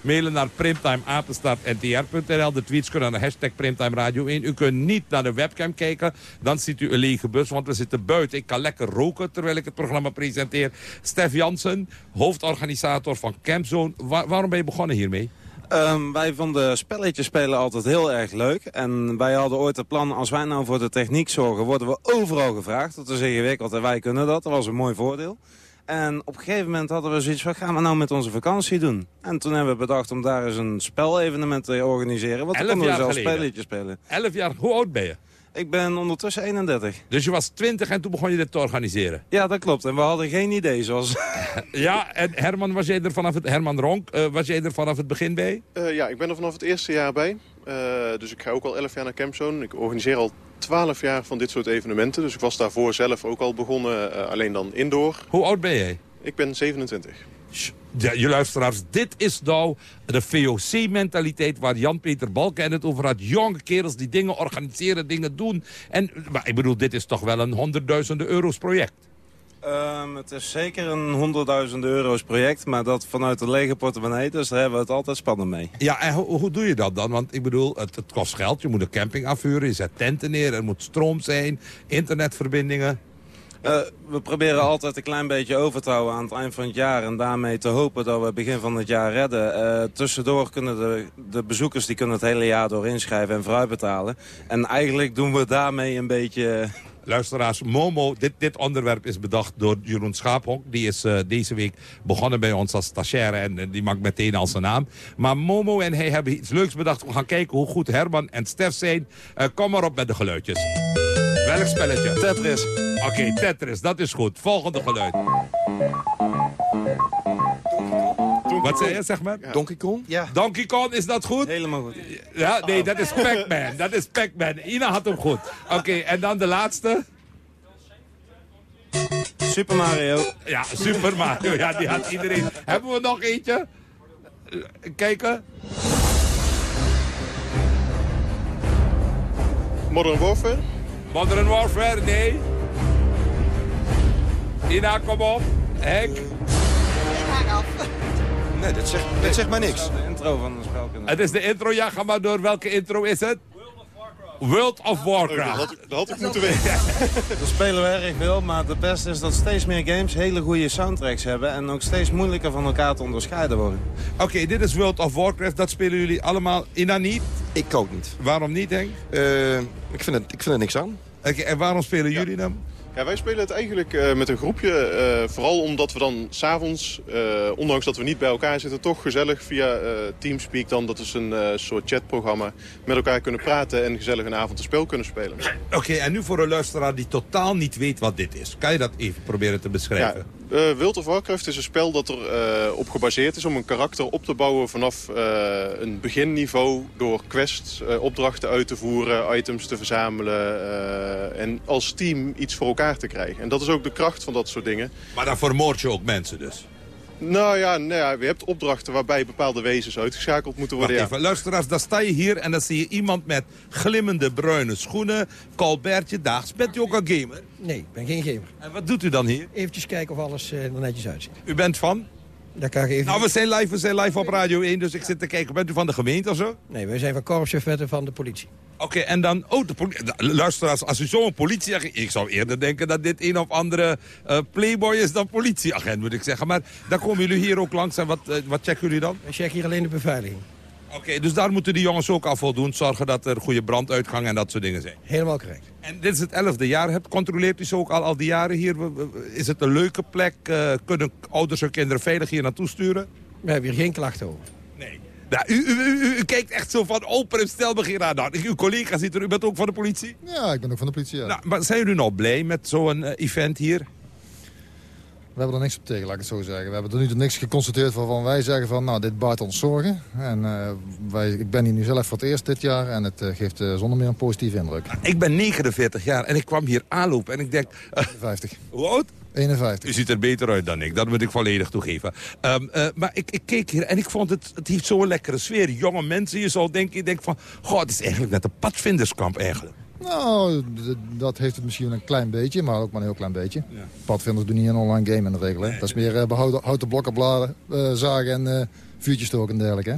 [SPEAKER 25] Mailen naar primtimeapenstaartntr.nl. De tweets kunnen naar hashtag Primtime Radio 1. U kunt niet naar de webcam kijken. Dan ziet u een lege bus, want we zitten buiten. Ik kan lekker roken terwijl ik het programma presenteer. Stef Jansen, hoofdorganisator van Campzone. Wa waarom ben je begonnen hiermee?
[SPEAKER 29] Um, wij vonden spelletjes spelen altijd heel erg leuk. En wij hadden ooit het plan, als wij nou voor de techniek zorgen... worden we overal gevraagd. Dat is ingewikkeld en wij kunnen dat. Dat was een mooi voordeel. En op een gegeven moment hadden we zoiets van... wat gaan we nou met onze vakantie doen? En toen hebben we bedacht om daar eens een spelevenement te organiseren. Want dan konden we zelfs spelletjes spelen.
[SPEAKER 25] Elf jaar, hoe oud ben je?
[SPEAKER 29] Ik ben ondertussen 31.
[SPEAKER 25] Dus je was 20 en toen begon je dit te organiseren?
[SPEAKER 29] Ja, dat klopt. En we hadden geen idee zoals...
[SPEAKER 25] ja, en Herman, was jij er vanaf het, Herman Ronk, uh, was jij er vanaf het begin bij?
[SPEAKER 30] Uh, ja, ik ben er vanaf het eerste jaar bij. Uh, dus ik ga ook al 11 jaar naar Campzone. Ik organiseer al 12 jaar van dit soort evenementen. Dus ik was daarvoor zelf ook al begonnen, alleen dan indoor.
[SPEAKER 25] Hoe oud ben jij?
[SPEAKER 30] Ik ben 27.
[SPEAKER 25] Ja, je luisteraars, dit is nou de VOC-mentaliteit waar Jan-Peter Balken het over had. Jonge kerels die dingen organiseren, dingen doen. En, maar ik bedoel, dit is toch wel een honderdduizenden euro's project?
[SPEAKER 29] Um, het is zeker een honderdduizenden euro's project, maar dat vanuit de lege portemonnee, dus daar hebben we het altijd spannend mee.
[SPEAKER 25] Ja, en ho hoe doe je dat dan? Want ik bedoel, het, het kost geld, je moet een camping afhuren, je zet tenten neer, er moet stroom zijn, internetverbindingen.
[SPEAKER 29] Uh, we proberen altijd een klein beetje over te houden aan het eind van het jaar... en daarmee te hopen dat we begin van het jaar redden. Uh, tussendoor kunnen de, de bezoekers die kunnen het hele jaar door inschrijven en vooruit betalen. En eigenlijk doen we daarmee een beetje
[SPEAKER 25] Luisteraars, Momo, dit, dit onderwerp is bedacht door Jeroen Schaaphonk. Die is eh, deze week begonnen bij ons als stagiaire en eh, die maakt meteen al zijn naam. Maar Momo en hij hebben iets leuks bedacht. We gaan kijken hoe goed Herman en Stef zijn. Eh, kom maar op met de geluidjes. Welk spelletje?
[SPEAKER 31] Tetris.
[SPEAKER 25] Oké, Tetris, dat is goed. Volgende geluid. Wat zei je, zeg maar?
[SPEAKER 27] Donkey Kong?
[SPEAKER 31] Ja.
[SPEAKER 25] Donkey Kong, is dat goed?
[SPEAKER 31] Helemaal goed.
[SPEAKER 25] Ja, nee, dat is Pac-Man. Dat is Pac-Man. Ina had hem goed. Oké, en dan de laatste.
[SPEAKER 31] Super Mario.
[SPEAKER 25] Ja, Super Mario. Ja, die had iedereen. Hebben we nog eentje? Kijken.
[SPEAKER 30] Modern Warfare?
[SPEAKER 25] Modern Warfare, nee. Ina, kom op. Henk.
[SPEAKER 27] Nee, dat zegt, dat zegt maar niks.
[SPEAKER 29] De intro van het spel kunnen.
[SPEAKER 25] Het is de intro. Ja, ga maar door. Welke intro is het? World of Warcraft.
[SPEAKER 30] dat, had, dat had ik moeten weten.
[SPEAKER 29] Dat spelen we erg veel, maar het beste is dat steeds meer games hele goede soundtracks hebben... en ook steeds moeilijker van elkaar te onderscheiden worden.
[SPEAKER 25] Oké, dit is World of Warcraft. Dat spelen jullie allemaal. Ina niet?
[SPEAKER 27] Ik ook niet.
[SPEAKER 25] Waarom niet, Henk?
[SPEAKER 27] Eh, ik, vind het, ik vind er niks aan.
[SPEAKER 25] Oké, en waarom spelen jullie dan?
[SPEAKER 30] Ja, wij spelen het eigenlijk eh, met een groepje. eh, vooral omdat we dan s'avonds, uh, ondanks dat we niet bij elkaar zitten... toch gezellig via Teamspeak dan, dat is een soort chatprogramma... met elkaar kunnen praten en gezellig een avond een spel kunnen spelen.
[SPEAKER 25] Oké, en nu voor een luisteraar die totaal niet weet wat dit is. Kan je dat even proberen te beschrijven?
[SPEAKER 30] Ja, eh, World of Warcraft is een spel dat er eh, op gebaseerd is om een karakter op te bouwen vanaf eh, een beginniveau door quests, opdrachten uit te voeren, items te verzamelen en als team iets voor elkaar te krijgen. En dat is ook de kracht van dat soort dingen.
[SPEAKER 25] Maar dan vermoord je ook mensen dus?
[SPEAKER 30] Nou ja, nou ja, je hebt opdrachten waarbij bepaalde wezens uitgeschakeld moeten
[SPEAKER 25] Wacht
[SPEAKER 30] worden. ja.
[SPEAKER 25] even, luisteraars, dan sta je hier en dan zie je iemand met glimmende bruine schoenen. Colbertje, daags. Bent u ook een gamer?
[SPEAKER 32] Nee, ik ben geen gamer.
[SPEAKER 25] En wat doet u dan hier?
[SPEAKER 32] Eventjes kijken of alles eh, er netjes uitziet.
[SPEAKER 25] U bent van?
[SPEAKER 32] Kan ik even...
[SPEAKER 25] Nou, we zijn live, we zijn live op Radio 1, dus ik zit te kijken. Bent u van de gemeente of zo?
[SPEAKER 32] Nee, wij zijn van korpschefwetten van de politie.
[SPEAKER 25] Oké, en dan... Oh, de politie. Luisteraars, als u zo'n politieagent... Ik zou eerder denken dat dit een of andere eh, playboy is dan politieagent, moet ik zeggen. Maar dan komen jullie hier ook langs en wat, eh, wat checken jullie dan?
[SPEAKER 32] Wij checken hier alleen de beveiliging.
[SPEAKER 25] Oké, dus daar moeten die jongens ook aan voldoen. Zorgen dat er goede branduitgang en dat soort dingen zijn.
[SPEAKER 32] Helemaal correct.
[SPEAKER 25] En dit is het elfde jaar. Hebt- Controleert u ze ook al, al die jaren hier? Is het een leuke plek? Eh, kunnen ouders hun kinderen veilig hier naartoe sturen?
[SPEAKER 32] We hebben hier geen klachten over.
[SPEAKER 25] Nee. Nou, u, u, u, u kijkt echt zo van open en stelbegin aan. Nou, uw collega zit er. U bent ook van de politie?
[SPEAKER 33] Ja, ik ben ook van de politie, ja.
[SPEAKER 25] Nou, maar zijn jullie nou blij met zo'n eh, event hier?
[SPEAKER 33] We hebben er niks op tegen, laat ik het zo zeggen. We hebben tot nu niks geconstateerd waarvan wij zeggen van, nou, dit baart ons zorgen. En eh, wij, ik ben hier nu zelf voor het eerst dit jaar en het eh, geeft eh, zonder meer een positieve indruk.
[SPEAKER 25] Ik ben 49 jaar en ik kwam hier aanlopen en ik denk... eh,
[SPEAKER 33] 50.
[SPEAKER 25] hoe oud?
[SPEAKER 33] 51.
[SPEAKER 25] U ziet er beter uit dan ik, dat moet ik volledig toegeven. Ehm, eh, maar ik, ik keek hier en ik vond het, het heeft zo'n lekkere sfeer. Jonge mensen, je zou denken, je denkt van... Goh, het is eigenlijk net een padvinderskamp eigenlijk.
[SPEAKER 33] Nou, dat heeft het misschien een klein beetje, maar ook maar een heel klein beetje. Padvinders doen niet een online game in de regel. Hè? dat is meer uh, behouden, houten blokken, bladen, eh, zagen en eh, vuurtjes stoken en dergelijke. Hè?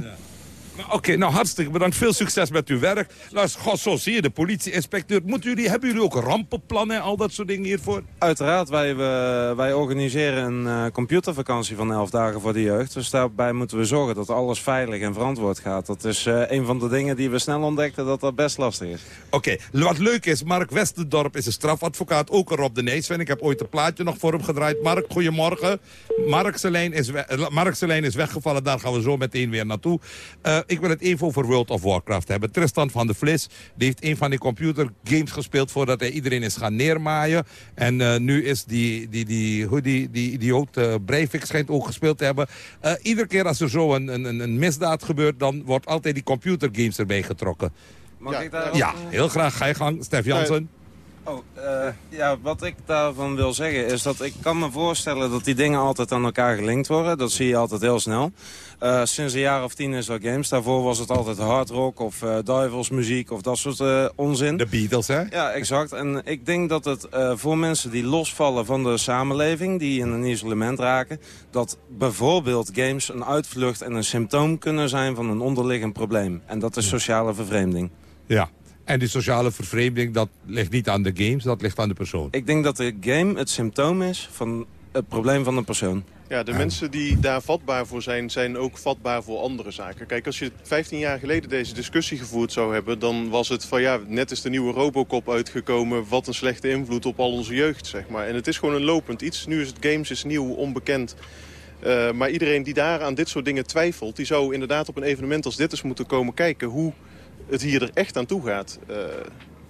[SPEAKER 25] Oké, nou hartstikke bedankt. Veel succes met uw werk. Luister, god, zo zie je de politie-inspecteur. Jullie, hebben jullie ook rampenplannen en al dat soort dingen hiervoor?
[SPEAKER 29] Uiteraard, wij, we- wij organiseren een eh, computervakantie van 11 dagen voor de jeugd. Dus daarbij moeten we zorgen dat alles veilig en verantwoord gaat. Dat is eh, een van de dingen die we snel ontdekten dat dat best lastig is.
[SPEAKER 25] Oké, wat leuk is, Mark Westerdorp is een strafadvocaat, ook een Rob de Nijsven. Ik heb ooit een plaatje nog voor hem gedraaid. Mark, goedemorgen. Mark Selijn is, we- Mark Selijn is weggevallen, daar gaan we zo meteen weer naartoe. Eh, ik wil het even over World of Warcraft hebben. Tristan van de Vlis, die heeft een van die computergames gespeeld... voordat hij iedereen is gaan neermaaien. En eh, nu is die, die, die, hoe die, die idioot uh, Breivik schijnt ook gespeeld te hebben. Eh, iedere keer als er zo een, een, een misdaad gebeurt... dan wordt altijd die computergames erbij getrokken.
[SPEAKER 29] Mag ik daar
[SPEAKER 25] Ja, heel graag. Ga je gang, Stef Jansen.
[SPEAKER 29] Oh, eh, ja, wat ik daarvan wil zeggen is dat ik kan me voorstellen dat die dingen altijd aan elkaar gelinkt worden. Dat zie je altijd heel snel. Eh, sinds een jaar of tien is er games. Daarvoor was het altijd hard rock of uh, duivelsmuziek of dat soort onzin.
[SPEAKER 25] De Beatles, hè?
[SPEAKER 29] Ja, exact. En ik denk dat het voor mensen die losvallen van de samenleving, die in een isolement raken, dat bijvoorbeeld games een uitvlucht en een symptoom kunnen zijn van een onderliggend probleem. En dat is sociale vervreemding.
[SPEAKER 25] Ja. En die sociale vervreemding, dat ligt niet aan de games, dat ligt aan de persoon.
[SPEAKER 29] Ik denk dat de game het symptoom is van het probleem van de persoon.
[SPEAKER 30] Ja, de mensen die daar vatbaar voor zijn, zijn ook vatbaar voor andere zaken. Kijk, als je 15 jaar geleden deze discussie gevoerd zou hebben... dan was het van ja, net is de nieuwe Robocop uitgekomen... wat een slechte invloed op al onze jeugd, zeg maar. En het is gewoon een lopend iets. Nu is het games is nieuw, onbekend. Uh, maar iedereen die daar aan dit soort dingen twijfelt... die zou inderdaad op een evenement als dit eens moeten komen kijken... hoe het hier er echt aan toe gaat. Uh,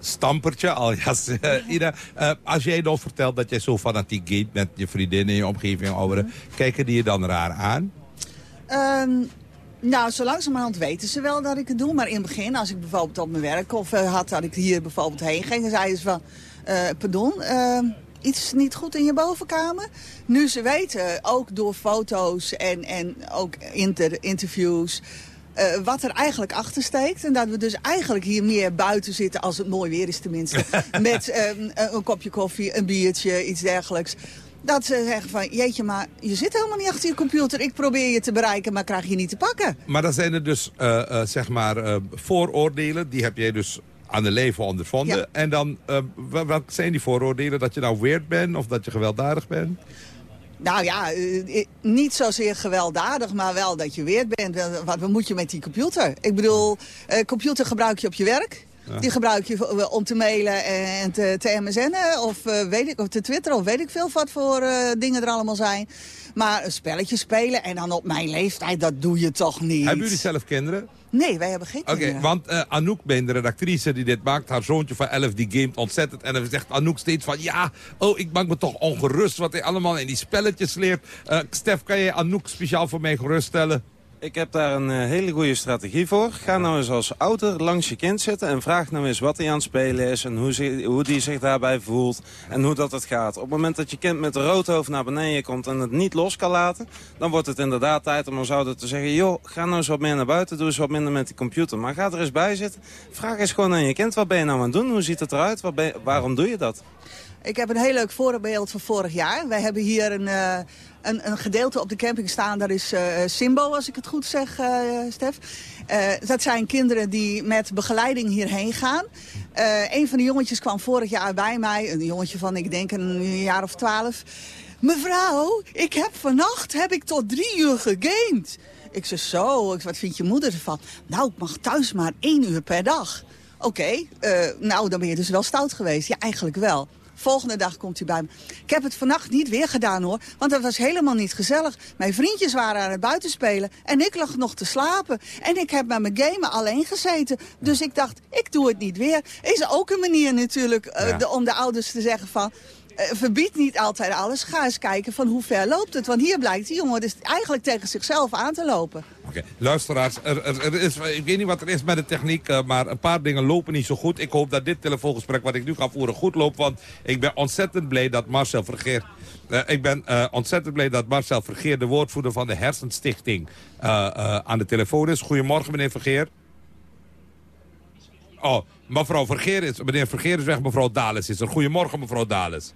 [SPEAKER 25] stampertje, alias uh, Ida. Uh, als jij nou vertelt dat jij zo fanatiek gaat met je vriendinnen in je omgeving, ouderen, kijken die je dan raar aan?
[SPEAKER 28] Um, nou, zo langzamerhand weten ze wel dat ik het doe. Maar in het begin, als ik bijvoorbeeld op mijn werk of uh, had dat ik hier bijvoorbeeld heen ging, dan zeiden ze van, pardon, iets niet goed in je bovenkamer. Nu ze weten, ook door foto's en, en ook inter interviews... Uh, wat er eigenlijk achter steekt. En dat we dus eigenlijk hier meer buiten zitten, als het mooi weer is tenminste. met um, een kopje koffie, een biertje, iets dergelijks. Dat ze zeggen van, jeetje, maar je zit helemaal niet achter je computer. Ik probeer je te bereiken, maar krijg je niet te pakken.
[SPEAKER 25] Maar dan zijn er dus, uh, uh, zeg maar, vooroordelen. Die heb jij dus aan de leven ondervonden. Ja. En dan, wat zijn die vooroordelen? Dat je nou weird bent of dat je gewelddadig bent?
[SPEAKER 28] Nou ja, uh, niet zozeer gewelddadig, maar wel dat je weer bent. Wat, moet je met die computer? Ik bedoel, uh, computer gebruik je op je werk. Ja. Die gebruik je om te mailen en te, te MSN'en of, uh, weet ik, of te twitteren of weet ik veel wat voor dingen er allemaal zijn. Maar een spelletje spelen en dan op mijn leeftijd, dat doe je toch niet.
[SPEAKER 25] Hebben jullie zelf kinderen?
[SPEAKER 28] Nee, wij hebben geen
[SPEAKER 25] Oké,
[SPEAKER 28] kinderen.
[SPEAKER 25] want uh, Anouk, ben de redactrice die dit maakt, haar zoontje van 11, die gamet ontzettend. En dan zegt Anouk steeds van, ja, oh, ik maak me toch ongerust wat hij allemaal in die spelletjes leert. Uh, Stef, kan je Anouk speciaal voor mij geruststellen?
[SPEAKER 29] Ik heb daar een uh, hele goede strategie voor. Ga nou eens als ouder langs je kind zitten en vraag nou eens wat hij aan het spelen is... en hoe, ze, hoe die zich daarbij voelt en hoe dat het gaat. Op het moment dat je kind met een rood hoofd naar beneden komt en het niet los kan laten... dan wordt het inderdaad tijd om als ouder te zeggen... joh, ga nou eens wat meer naar buiten, doe eens wat minder met die computer. Maar ga er eens bij zitten. Vraag eens gewoon aan je kind, wat ben je nou aan het doen? Hoe ziet het eruit? Waarom doe je dat?
[SPEAKER 28] Ik heb een heel leuk voorbeeld van vorig jaar. Wij hebben hier een... Uh een, een, gedeelte op de camping staan. Dat is uh, Simbo, als ik het goed zeg, uh, Stef. Uh, dat zijn kinderen die met begeleiding hierheen gaan. een van de jongetjes kwam vorig jaar bij mij. Een jongetje van, ik denk, een jaar of twaalf. Mevrouw, ik heb vannacht heb ik tot drie uur gegamed. Ik zei, zo, wat vindt je moeder ervan? Nou, ik mag thuis maar één uur per dag. Oké, nou, dan ben je dus wel stout geweest. Ja, eigenlijk wel. Volgende dag komt hij bij me. Ik heb het vannacht niet weer gedaan hoor, want het was helemaal niet gezellig. Mijn vriendjes waren aan het buitenspelen en ik lag nog te slapen. En ik heb met mijn gamen alleen gezeten. Dus ik dacht, ik doe het niet weer. Is ook een manier natuurlijk uh, ja. de, om de ouders te zeggen van... Uh, verbied niet altijd alles. Ga eens kijken van hoe ver loopt het. Want hier blijkt die jongen dus eigenlijk tegen zichzelf aan te lopen.
[SPEAKER 25] Oké, luisteraars, er, er, is, ik weet niet wat er is met de techniek, uh, maar een paar dingen lopen niet zo goed. Ik hoop dat dit telefoongesprek wat ik nu ga voeren goed loopt, want ik ben ontzettend blij dat Marcel Vergeer... Uh, ik ben ontzettend blij dat Marcel Vergeer, de woordvoerder van de Hersenstichting, aan de telefoon is. Goedemorgen, meneer Vergeer. Oh, mevrouw Vergeer is, meneer Vergeer is weg, mevrouw Dales is er. Goedemorgen, mevrouw Dales.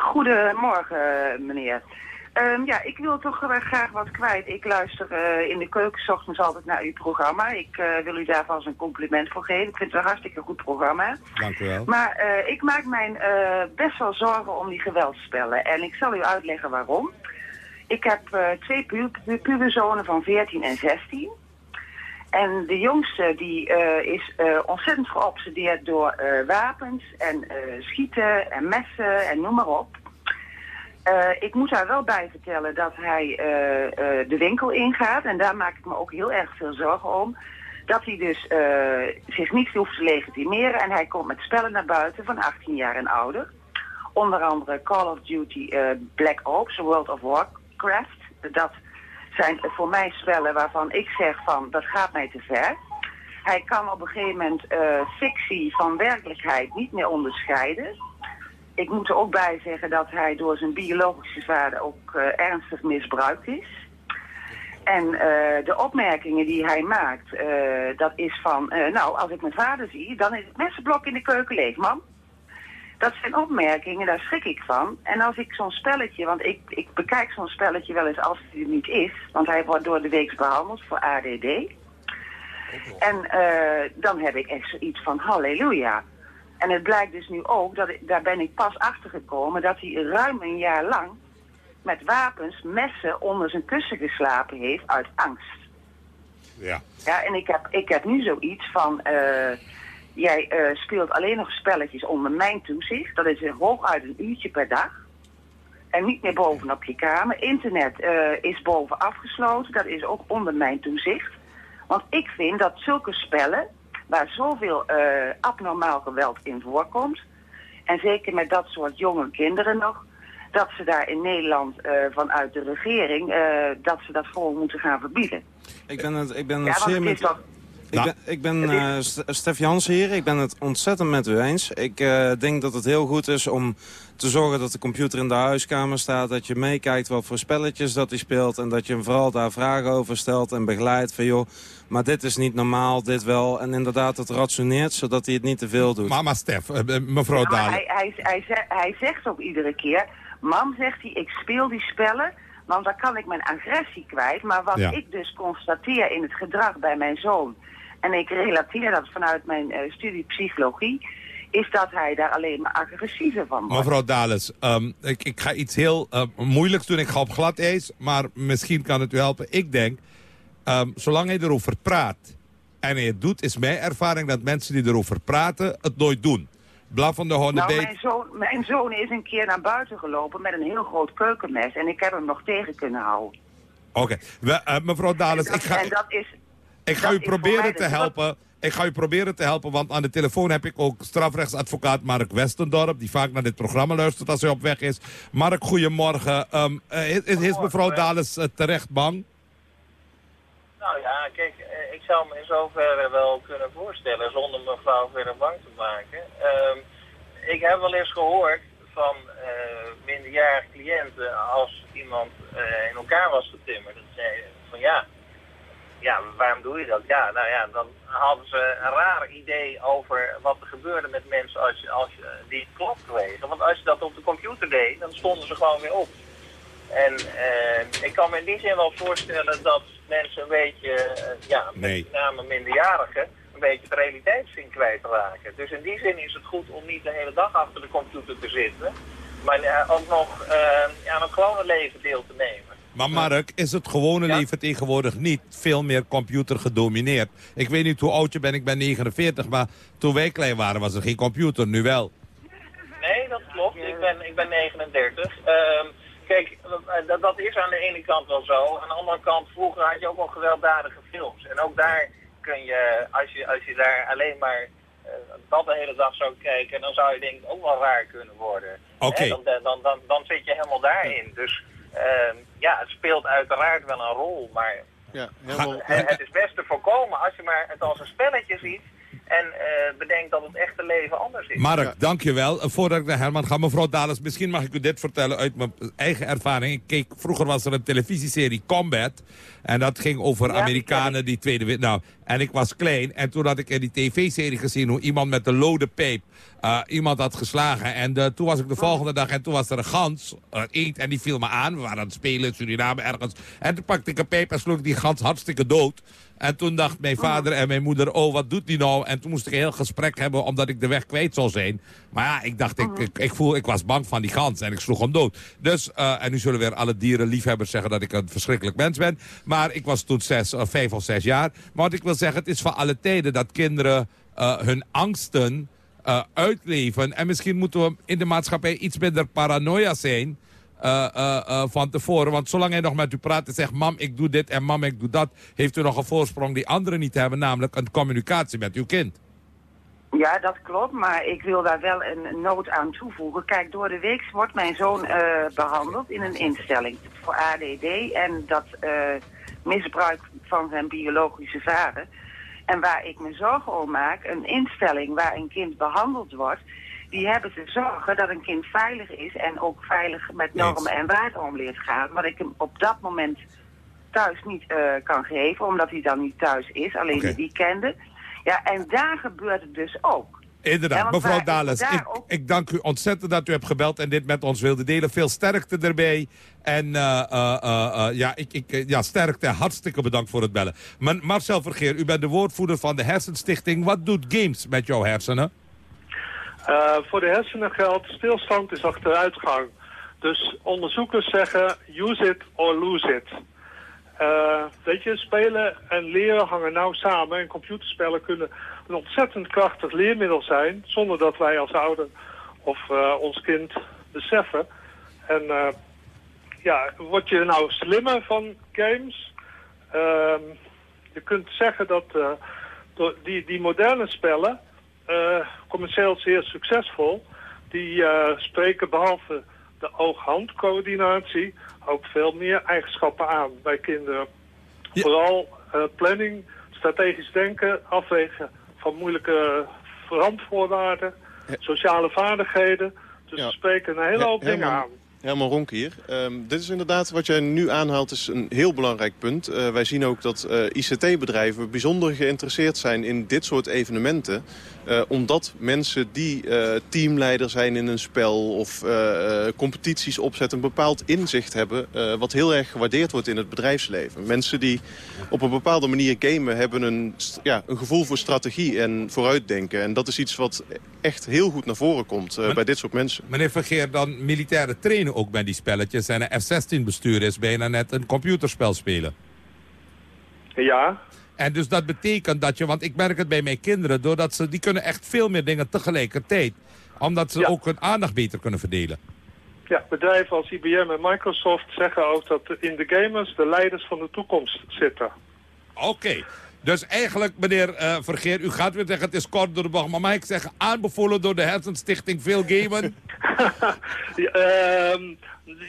[SPEAKER 31] Goedemorgen, meneer. Um, ja, ik wil toch graag wat kwijt. Ik luister uh, in de keuken 's ochtends altijd naar uw programma. Ik uh, wil u daar vast een compliment voor geven. Ik vind het een hartstikke goed programma.
[SPEAKER 25] Dank u wel.
[SPEAKER 31] Maar uh, ik maak mij best wel zorgen om die geweldspellen. En ik zal u uitleggen waarom. Ik heb twee pu pu puberzonen van 14 en 16. En de jongste die is ontzettend geobsedeerd door wapens en schieten en messen en noem maar op. Ik moet daar wel bij vertellen dat hij de winkel ingaat. En daar maak ik me ook heel erg veel zorgen om. Dat hij dus zich niet hoeft te legitimeren. En hij komt met spellen naar buiten van 18 jaar en ouder. Onder andere Call of Duty Black Ops, World of Warcraft. Dat zijn voor mij spellen waarvan ik zeg van dat gaat mij te ver. Hij kan op een gegeven moment fictie van werkelijkheid niet meer onderscheiden ik moet er ook bij zeggen dat hij door zijn biologische vader ook uh, ernstig misbruikt is. En uh, de opmerkingen die hij maakt, dat is van, nou, als ik mijn vader zie, dan is het messenblok in de keuken leeg, man. Dat zijn opmerkingen, daar schrik ik van. En als ik zo'n spelletje, want ik, ik bekijk zo'n spelletje wel eens als hij er niet is, want hij wordt door de week behandeld voor ADD. En dan heb ik echt zoiets van, halleluja. En het blijkt dus nu ook, dat ik, daar ben ik pas achter gekomen, dat hij ruim een jaar lang met wapens, messen onder zijn kussen geslapen heeft uit angst.
[SPEAKER 25] Ja.
[SPEAKER 31] Ja, en ik heb, ik heb nu zoiets van, eh, jij eh, speelt alleen nog spelletjes onder mijn toezicht. Dat is hooguit een uurtje per dag. En niet meer bovenop je kamer. Internet eh, is boven afgesloten, dat is ook onder mijn toezicht. Want ik vind dat zulke spellen, waar zoveel eh, abnormaal geweld in voorkomt... en zeker met dat soort jonge kinderen nog... dat ze daar in Nederland vanuit de regering, dat ze dat gewoon moeten gaan verbieden.
[SPEAKER 29] Ik ben het, ik ben het zeer met... Ik ben, ik ben eh, St- Stef Jansen hier. Ik ben het ontzettend met u eens. Ik eh, denk dat het heel goed is om te zorgen dat de computer in de huiskamer staat. Dat je meekijkt wat voor spelletjes dat hij speelt. En dat je hem vooral daar vragen over stelt en begeleidt. Van joh, maar dit is niet normaal, dit wel. En inderdaad het rationeert, zodat hij het niet te veel doet.
[SPEAKER 25] Maar Stef, eh, eh, mevrouw
[SPEAKER 31] Ja, maar
[SPEAKER 25] Dalen.
[SPEAKER 31] hij, hij, hij, zegt, hij zegt ook iedere keer... Mam, zegt hij, ik speel die spellen... want dan kan ik mijn agressie kwijt. Maar wat
[SPEAKER 25] Ja.
[SPEAKER 31] ik dus constateer in het gedrag bij mijn zoon... en ik relateer dat vanuit mijn eh, studie psychologie... is dat hij daar alleen maar agressiever van wordt.
[SPEAKER 25] Mevrouw Dales, ehm, ik, ik ga iets heel eh, moeilijks doen. Ik ga op glad ijs, maar misschien kan het u helpen. Ik denk, ehm, zolang hij erover praat en hij het doet... is mijn ervaring dat mensen die erover praten het nooit doen. Blaffende honden
[SPEAKER 31] Nou, mijn zoon, mijn zoon is een keer naar buiten gelopen met een heel groot keukenmes... en ik heb hem nog tegen kunnen houden.
[SPEAKER 25] Oké, eh, mevrouw Dales, ik ga,
[SPEAKER 31] en dat is...
[SPEAKER 25] ik ga
[SPEAKER 31] dat
[SPEAKER 25] u proberen te
[SPEAKER 31] de-
[SPEAKER 25] helpen. Ik ga u proberen te helpen, want aan de telefoon heb ik ook strafrechtsadvocaat Mark Westendorp... die vaak naar dit programma luistert als hij op weg is. Mark, goedemorgen. Ehm, eh, is, is mevrouw Dales eh, terecht bang?
[SPEAKER 34] Nou ja, kijk, eh, ik zou me in zoverre wel kunnen voorstellen zonder mevrouw verder bang te maken. Ehm, ik heb wel eens gehoord van minderjarige cliënten als iemand in elkaar was getimmerd. Dat zeiden van ja, ja, waarom doe je dat? Ja, nou ja, dan hadden ze een raar idee over wat er gebeurde met mensen als je, als je die klop kregen. Want als je dat op de computer deed, dan stonden ze gewoon weer op. En eh, ik kan me in die zin wel voorstellen dat mensen een beetje, eh, ja,
[SPEAKER 25] Nee.
[SPEAKER 34] met name minderjarigen, een beetje de realiteitszin kwijtraken. Dus in die zin is het goed om niet de hele dag achter de computer te zitten, maar eh, ook nog eh, aan het gewone leven deel te nemen.
[SPEAKER 25] Maar Mark, is het gewone leven tegenwoordig niet veel meer computer gedomineerd? Ik weet niet hoe oud je bent, ik ben 49, maar toen wij klein waren was er geen computer, nu wel.
[SPEAKER 34] Nee, dat klopt. Ik ben, ik ben 39. Ehm, kijk, dat- dat, dat is aan de ene kant wel zo. Aan de andere kant, vroeger had je ook wel gewelddadige films. En ook daar kun je, als je, als je daar alleen maar eh, dat de hele dag zou kijken, dan zou je denk ik ook wel raar kunnen worden.
[SPEAKER 25] Oké.
[SPEAKER 34] Dan, dan, dan, dan zit je helemaal daarin. Dus ja, het speelt uiteraard wel een rol, maar
[SPEAKER 30] Ja,
[SPEAKER 34] het, het is best te voorkomen als je maar het als een spelletje ziet en eh, bedenkt dat het echte leven anders is.
[SPEAKER 25] Mark, dankjewel. Uh, Voordat ik naar Herman ga, mevrouw Dales, misschien mag ik u dit vertellen uit mijn eigen ervaring. Ik keek, vroeger was er een televisieserie Combat. En dat ging over Amerikanen die Tweede. Nou, en ik was klein. En toen had ik in die tv-serie gezien hoe iemand met een lode peep uh, iemand had geslagen. En uh, toen was ik de volgende dag en toen was er een gans, een eend, en die viel me aan. We waren aan het spelen in Suriname ergens. En toen pakte ik een peep en sloeg die gans hartstikke dood. En toen dacht mijn vader en mijn moeder, oh, wat doet die nou? En toen moest ik een heel gesprek hebben, omdat ik de weg kwijt zou zijn. Maar ja, ik dacht, ik, ik, ik, voel, ik was bang van die gans en ik sloeg hem dood. Dus, uh, en nu zullen weer alle dierenliefhebbers zeggen dat ik een verschrikkelijk mens ben. Maar ik was toen zes, uh, vijf of zes jaar. Maar wat ik wil zeggen, het is van alle tijden dat kinderen uh, hun angsten uitleven. En misschien moeten we in de maatschappij iets minder paranoia zijn... Uh, uh, uh, van tevoren. Want zolang hij nog met u praat en zegt... mam, ik doe dit en mam, ik doe dat... heeft u nog een voorsprong die anderen niet hebben... namelijk een communicatie met uw kind.
[SPEAKER 31] Ja, dat klopt, maar ik wil daar wel een noot aan toevoegen. Kijk, door de week wordt mijn zoon behandeld in een instelling voor ADD... en dat misbruik van zijn biologische vader... En waar ik me zorgen om maak, een instelling waar een kind behandeld wordt... die hebben te zorgen dat een kind veilig is en ook veilig met normen en waarden om leert gaan. Wat ik hem op dat moment thuis niet uh, kan geven, omdat hij dan niet thuis is, alleen okay. de weekenden. Ja, en daar gebeurt het dus ook.
[SPEAKER 25] Inderdaad, ja, mevrouw Dales, ik, ook... ik, dank u ontzettend dat u hebt gebeld en dit met ons wilde delen. Veel sterkte erbij. En uh, uh, ja, ik, ik, ja, sterkte, hartstikke bedankt voor het bellen. Maar Marcel Vergeer, u bent de woordvoerder van de Hersenstichting. Wat doet games met jouw hersenen?
[SPEAKER 35] Voor de hersenen geldt, stilstand is achteruitgang. Dus onderzoekers zeggen use it or lose it. Eh, weet je, spelen en leren hangen nauw samen. En computerspellen kunnen een ontzettend krachtig leermiddel zijn... zonder dat wij als ouder of eh, ons kind beseffen. En eh, ja, word je nou slimmer van games? Ehm, je kunt zeggen dat eh, die, die moderne spellen, eh, commercieel zeer succesvol, die eh, spreken behalve de oog-handcoördinatie ook veel meer eigenschappen aan bij kinderen. Vooral eh, planning, strategisch denken, afwegen van moeilijke randvoorwaarden, sociale vaardigheden. Dus ze spreken een hele hoop dingen aan.
[SPEAKER 30] Herman Ronk hier. Ehm, dit is inderdaad wat jij nu aanhaalt is een heel belangrijk punt. Eh, wij zien ook dat eh, ICT-bedrijven bijzonder geïnteresseerd zijn in dit soort evenementen. Eh, omdat mensen die teamleider zijn in een spel of competities opzetten... een bepaald inzicht hebben wat heel erg gewaardeerd wordt in het bedrijfsleven. Mensen die op een bepaalde manier gamen hebben een, ja, een gevoel voor strategie en vooruitdenken. En dat is iets wat echt heel goed naar voren komt bij dit soort mensen.
[SPEAKER 25] Meneer Vergeer, dan militairen trainen ook met die spelletjes... en een F-16 bestuur is bijna net een computerspel spelen.
[SPEAKER 35] Ja.
[SPEAKER 25] En dus dat betekent dat je, want ik merk het bij mijn kinderen... doordat ze, die kunnen echt veel meer dingen tegelijkertijd. Omdat ze ook hun aandacht beter kunnen verdelen.
[SPEAKER 35] Ja, bedrijven als IBM en Microsoft zeggen ook dat in de gamers de leiders van de toekomst zitten.
[SPEAKER 25] Oké. Dus eigenlijk, meneer eh, Vergeer, u gaat weer zeggen het is kort door de bocht. Maar mag ik zeggen, aanbevolen door de Hersenstichting Veel Gamen?
[SPEAKER 35] Ja, ehm,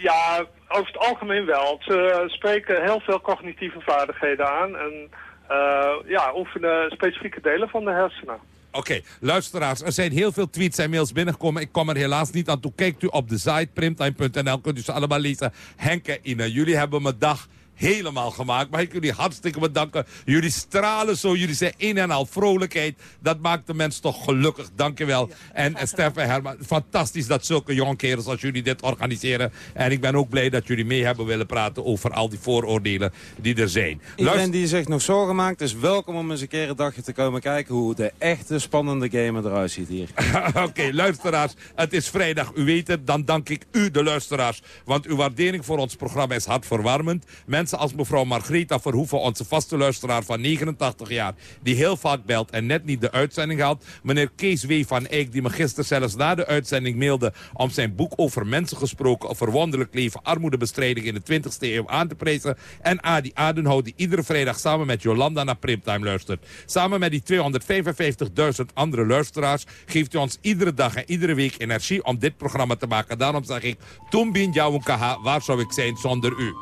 [SPEAKER 35] ja, over het algemeen wel. Ze spreken heel veel cognitieve vaardigheden aan en eh, ja, oefenen specifieke delen van de hersenen.
[SPEAKER 25] Oké, luisteraars, er zijn heel veel tweets en mails binnengekomen. Ik kom er helaas niet aan toe. Kijkt u op de site primtime.nl, kunt u ze allemaal lezen. Henk en Ine, jullie hebben mijn dag helemaal gemaakt. Mag ik jullie hartstikke bedanken. Jullie stralen zo, jullie zijn een en al vrolijkheid. Dat maakt de mens toch gelukkig, dankjewel. en en Stef en Herman, fantastisch dat zulke jonge kerels als jullie dit organiseren. En ik ben ook blij dat jullie mee hebben willen praten over al die vooroordelen die er zijn.
[SPEAKER 29] Iedereen die zich nog zorgen maakt is welkom om eens een keer een dagje te komen kijken... hoe de echte spannende gamer eruit ziet hier.
[SPEAKER 25] Oké, luisteraars, het is vrijdag, u weet het. Dan dank ik u, de luisteraars. Want uw waardering voor ons programma is hartverwarmend. Mensen als mevrouw Margrethe Verhoeven, onze vaste luisteraar van 89 jaar... die heel vaak belt en net niet de uitzending haalt. Meneer Kees W. van Eyck, die me gisteren zelfs na de uitzending mailde... om zijn boek over mensen gesproken, verwonderlijk leven... armoedebestrijding in de 20e eeuw aan te prijzen. En Adi Adenhout, die iedere vrijdag samen met Jolanda naar Primtime luistert. Samen met die 255.000 andere luisteraars... geeft u ons iedere dag en iedere week energie om dit programma te maken. Daarom zeg ik, Tumbin Jawunkaha, waar zou ik zijn zonder u?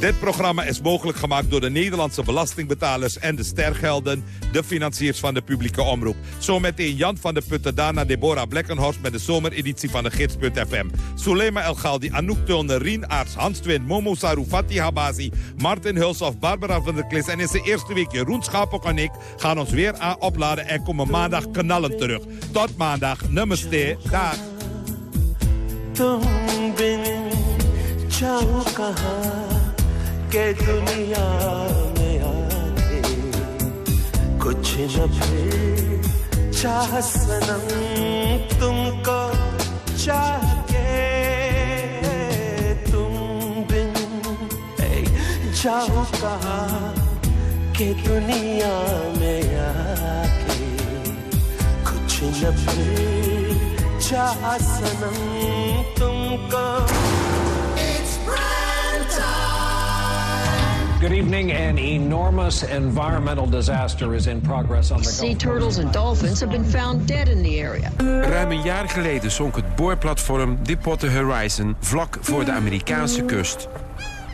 [SPEAKER 25] Dit programma is mogelijk gemaakt door de Nederlandse belastingbetalers en de stergelden, de financiers van de publieke omroep. Zometeen Jan van de Putten, daarna Deborah Blekkenhorst met de zomereditie van de Gids.fm. Sulema El Galdi, Anouk Tulner, Rien Aarts, Hans Twint, Momo Saru, Fatih Habazi, Martin Hulshoff, Barbara van der Klis. En in zijn eerste week Jeroen Schapok en ik gaan ons weer aan opladen en komen maandag knallen terug. Tot maandag, namaste, dag.
[SPEAKER 36] जाऊँ कहाँ के दुनिया में आके कुछ न फिर चाह सनम तुमको चाह के तुम बिन जाऊँ कहाँ के दुनिया में आके? कुछ न फिर चाह सनम तुमको
[SPEAKER 37] Good evening. An enormous environmental disaster is in progress on the
[SPEAKER 38] Sea turtles and dolphins have been found dead in the area.
[SPEAKER 39] Ruim een jaar geleden zonk het boorplatform Deepwater Horizon vlak voor de Amerikaanse kust.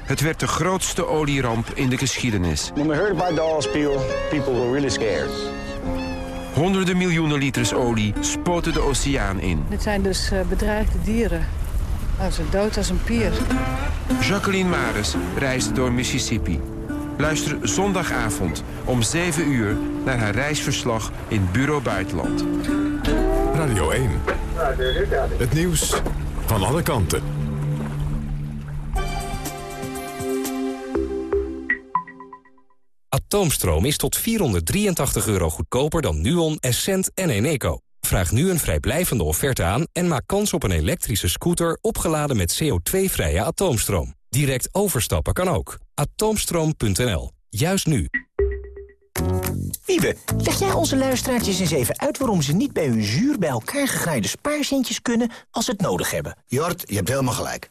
[SPEAKER 39] Het werd de grootste olieramp in de geschiedenis.
[SPEAKER 40] When we heard about the oil spill, people were really scared.
[SPEAKER 39] Honderden miljoenen liters olie spoten de oceaan in.
[SPEAKER 41] Dit zijn dus eh, bedreigde dieren. Nou, ze dood als een pier.
[SPEAKER 39] Jacqueline Maris reisde door Mississippi. Luister zondagavond om 7 uur naar haar reisverslag in Bureau Buitenland.
[SPEAKER 1] Radio 1. Het nieuws van alle kanten.
[SPEAKER 42] Atoomstroom is tot 483 euro goedkoper dan Nuon, Essent en Eneco.
[SPEAKER 43] Vraag nu een vrijblijvende offerte aan en maak kans op een elektrische scooter opgeladen met CO2-vrije atoomstroom. Direct overstappen kan ook. Atoomstroom.nl. Juist nu.
[SPEAKER 44] Wiebe, leg jij onze luisteraartjes eens even uit... waarom ze niet bij hun zuur bij elkaar gegraaide spaarcentjes kunnen... als ze het nodig hebben?
[SPEAKER 45] Jort, je hebt helemaal gelijk.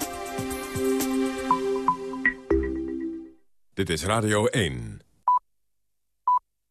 [SPEAKER 1] Dit is Radio 1.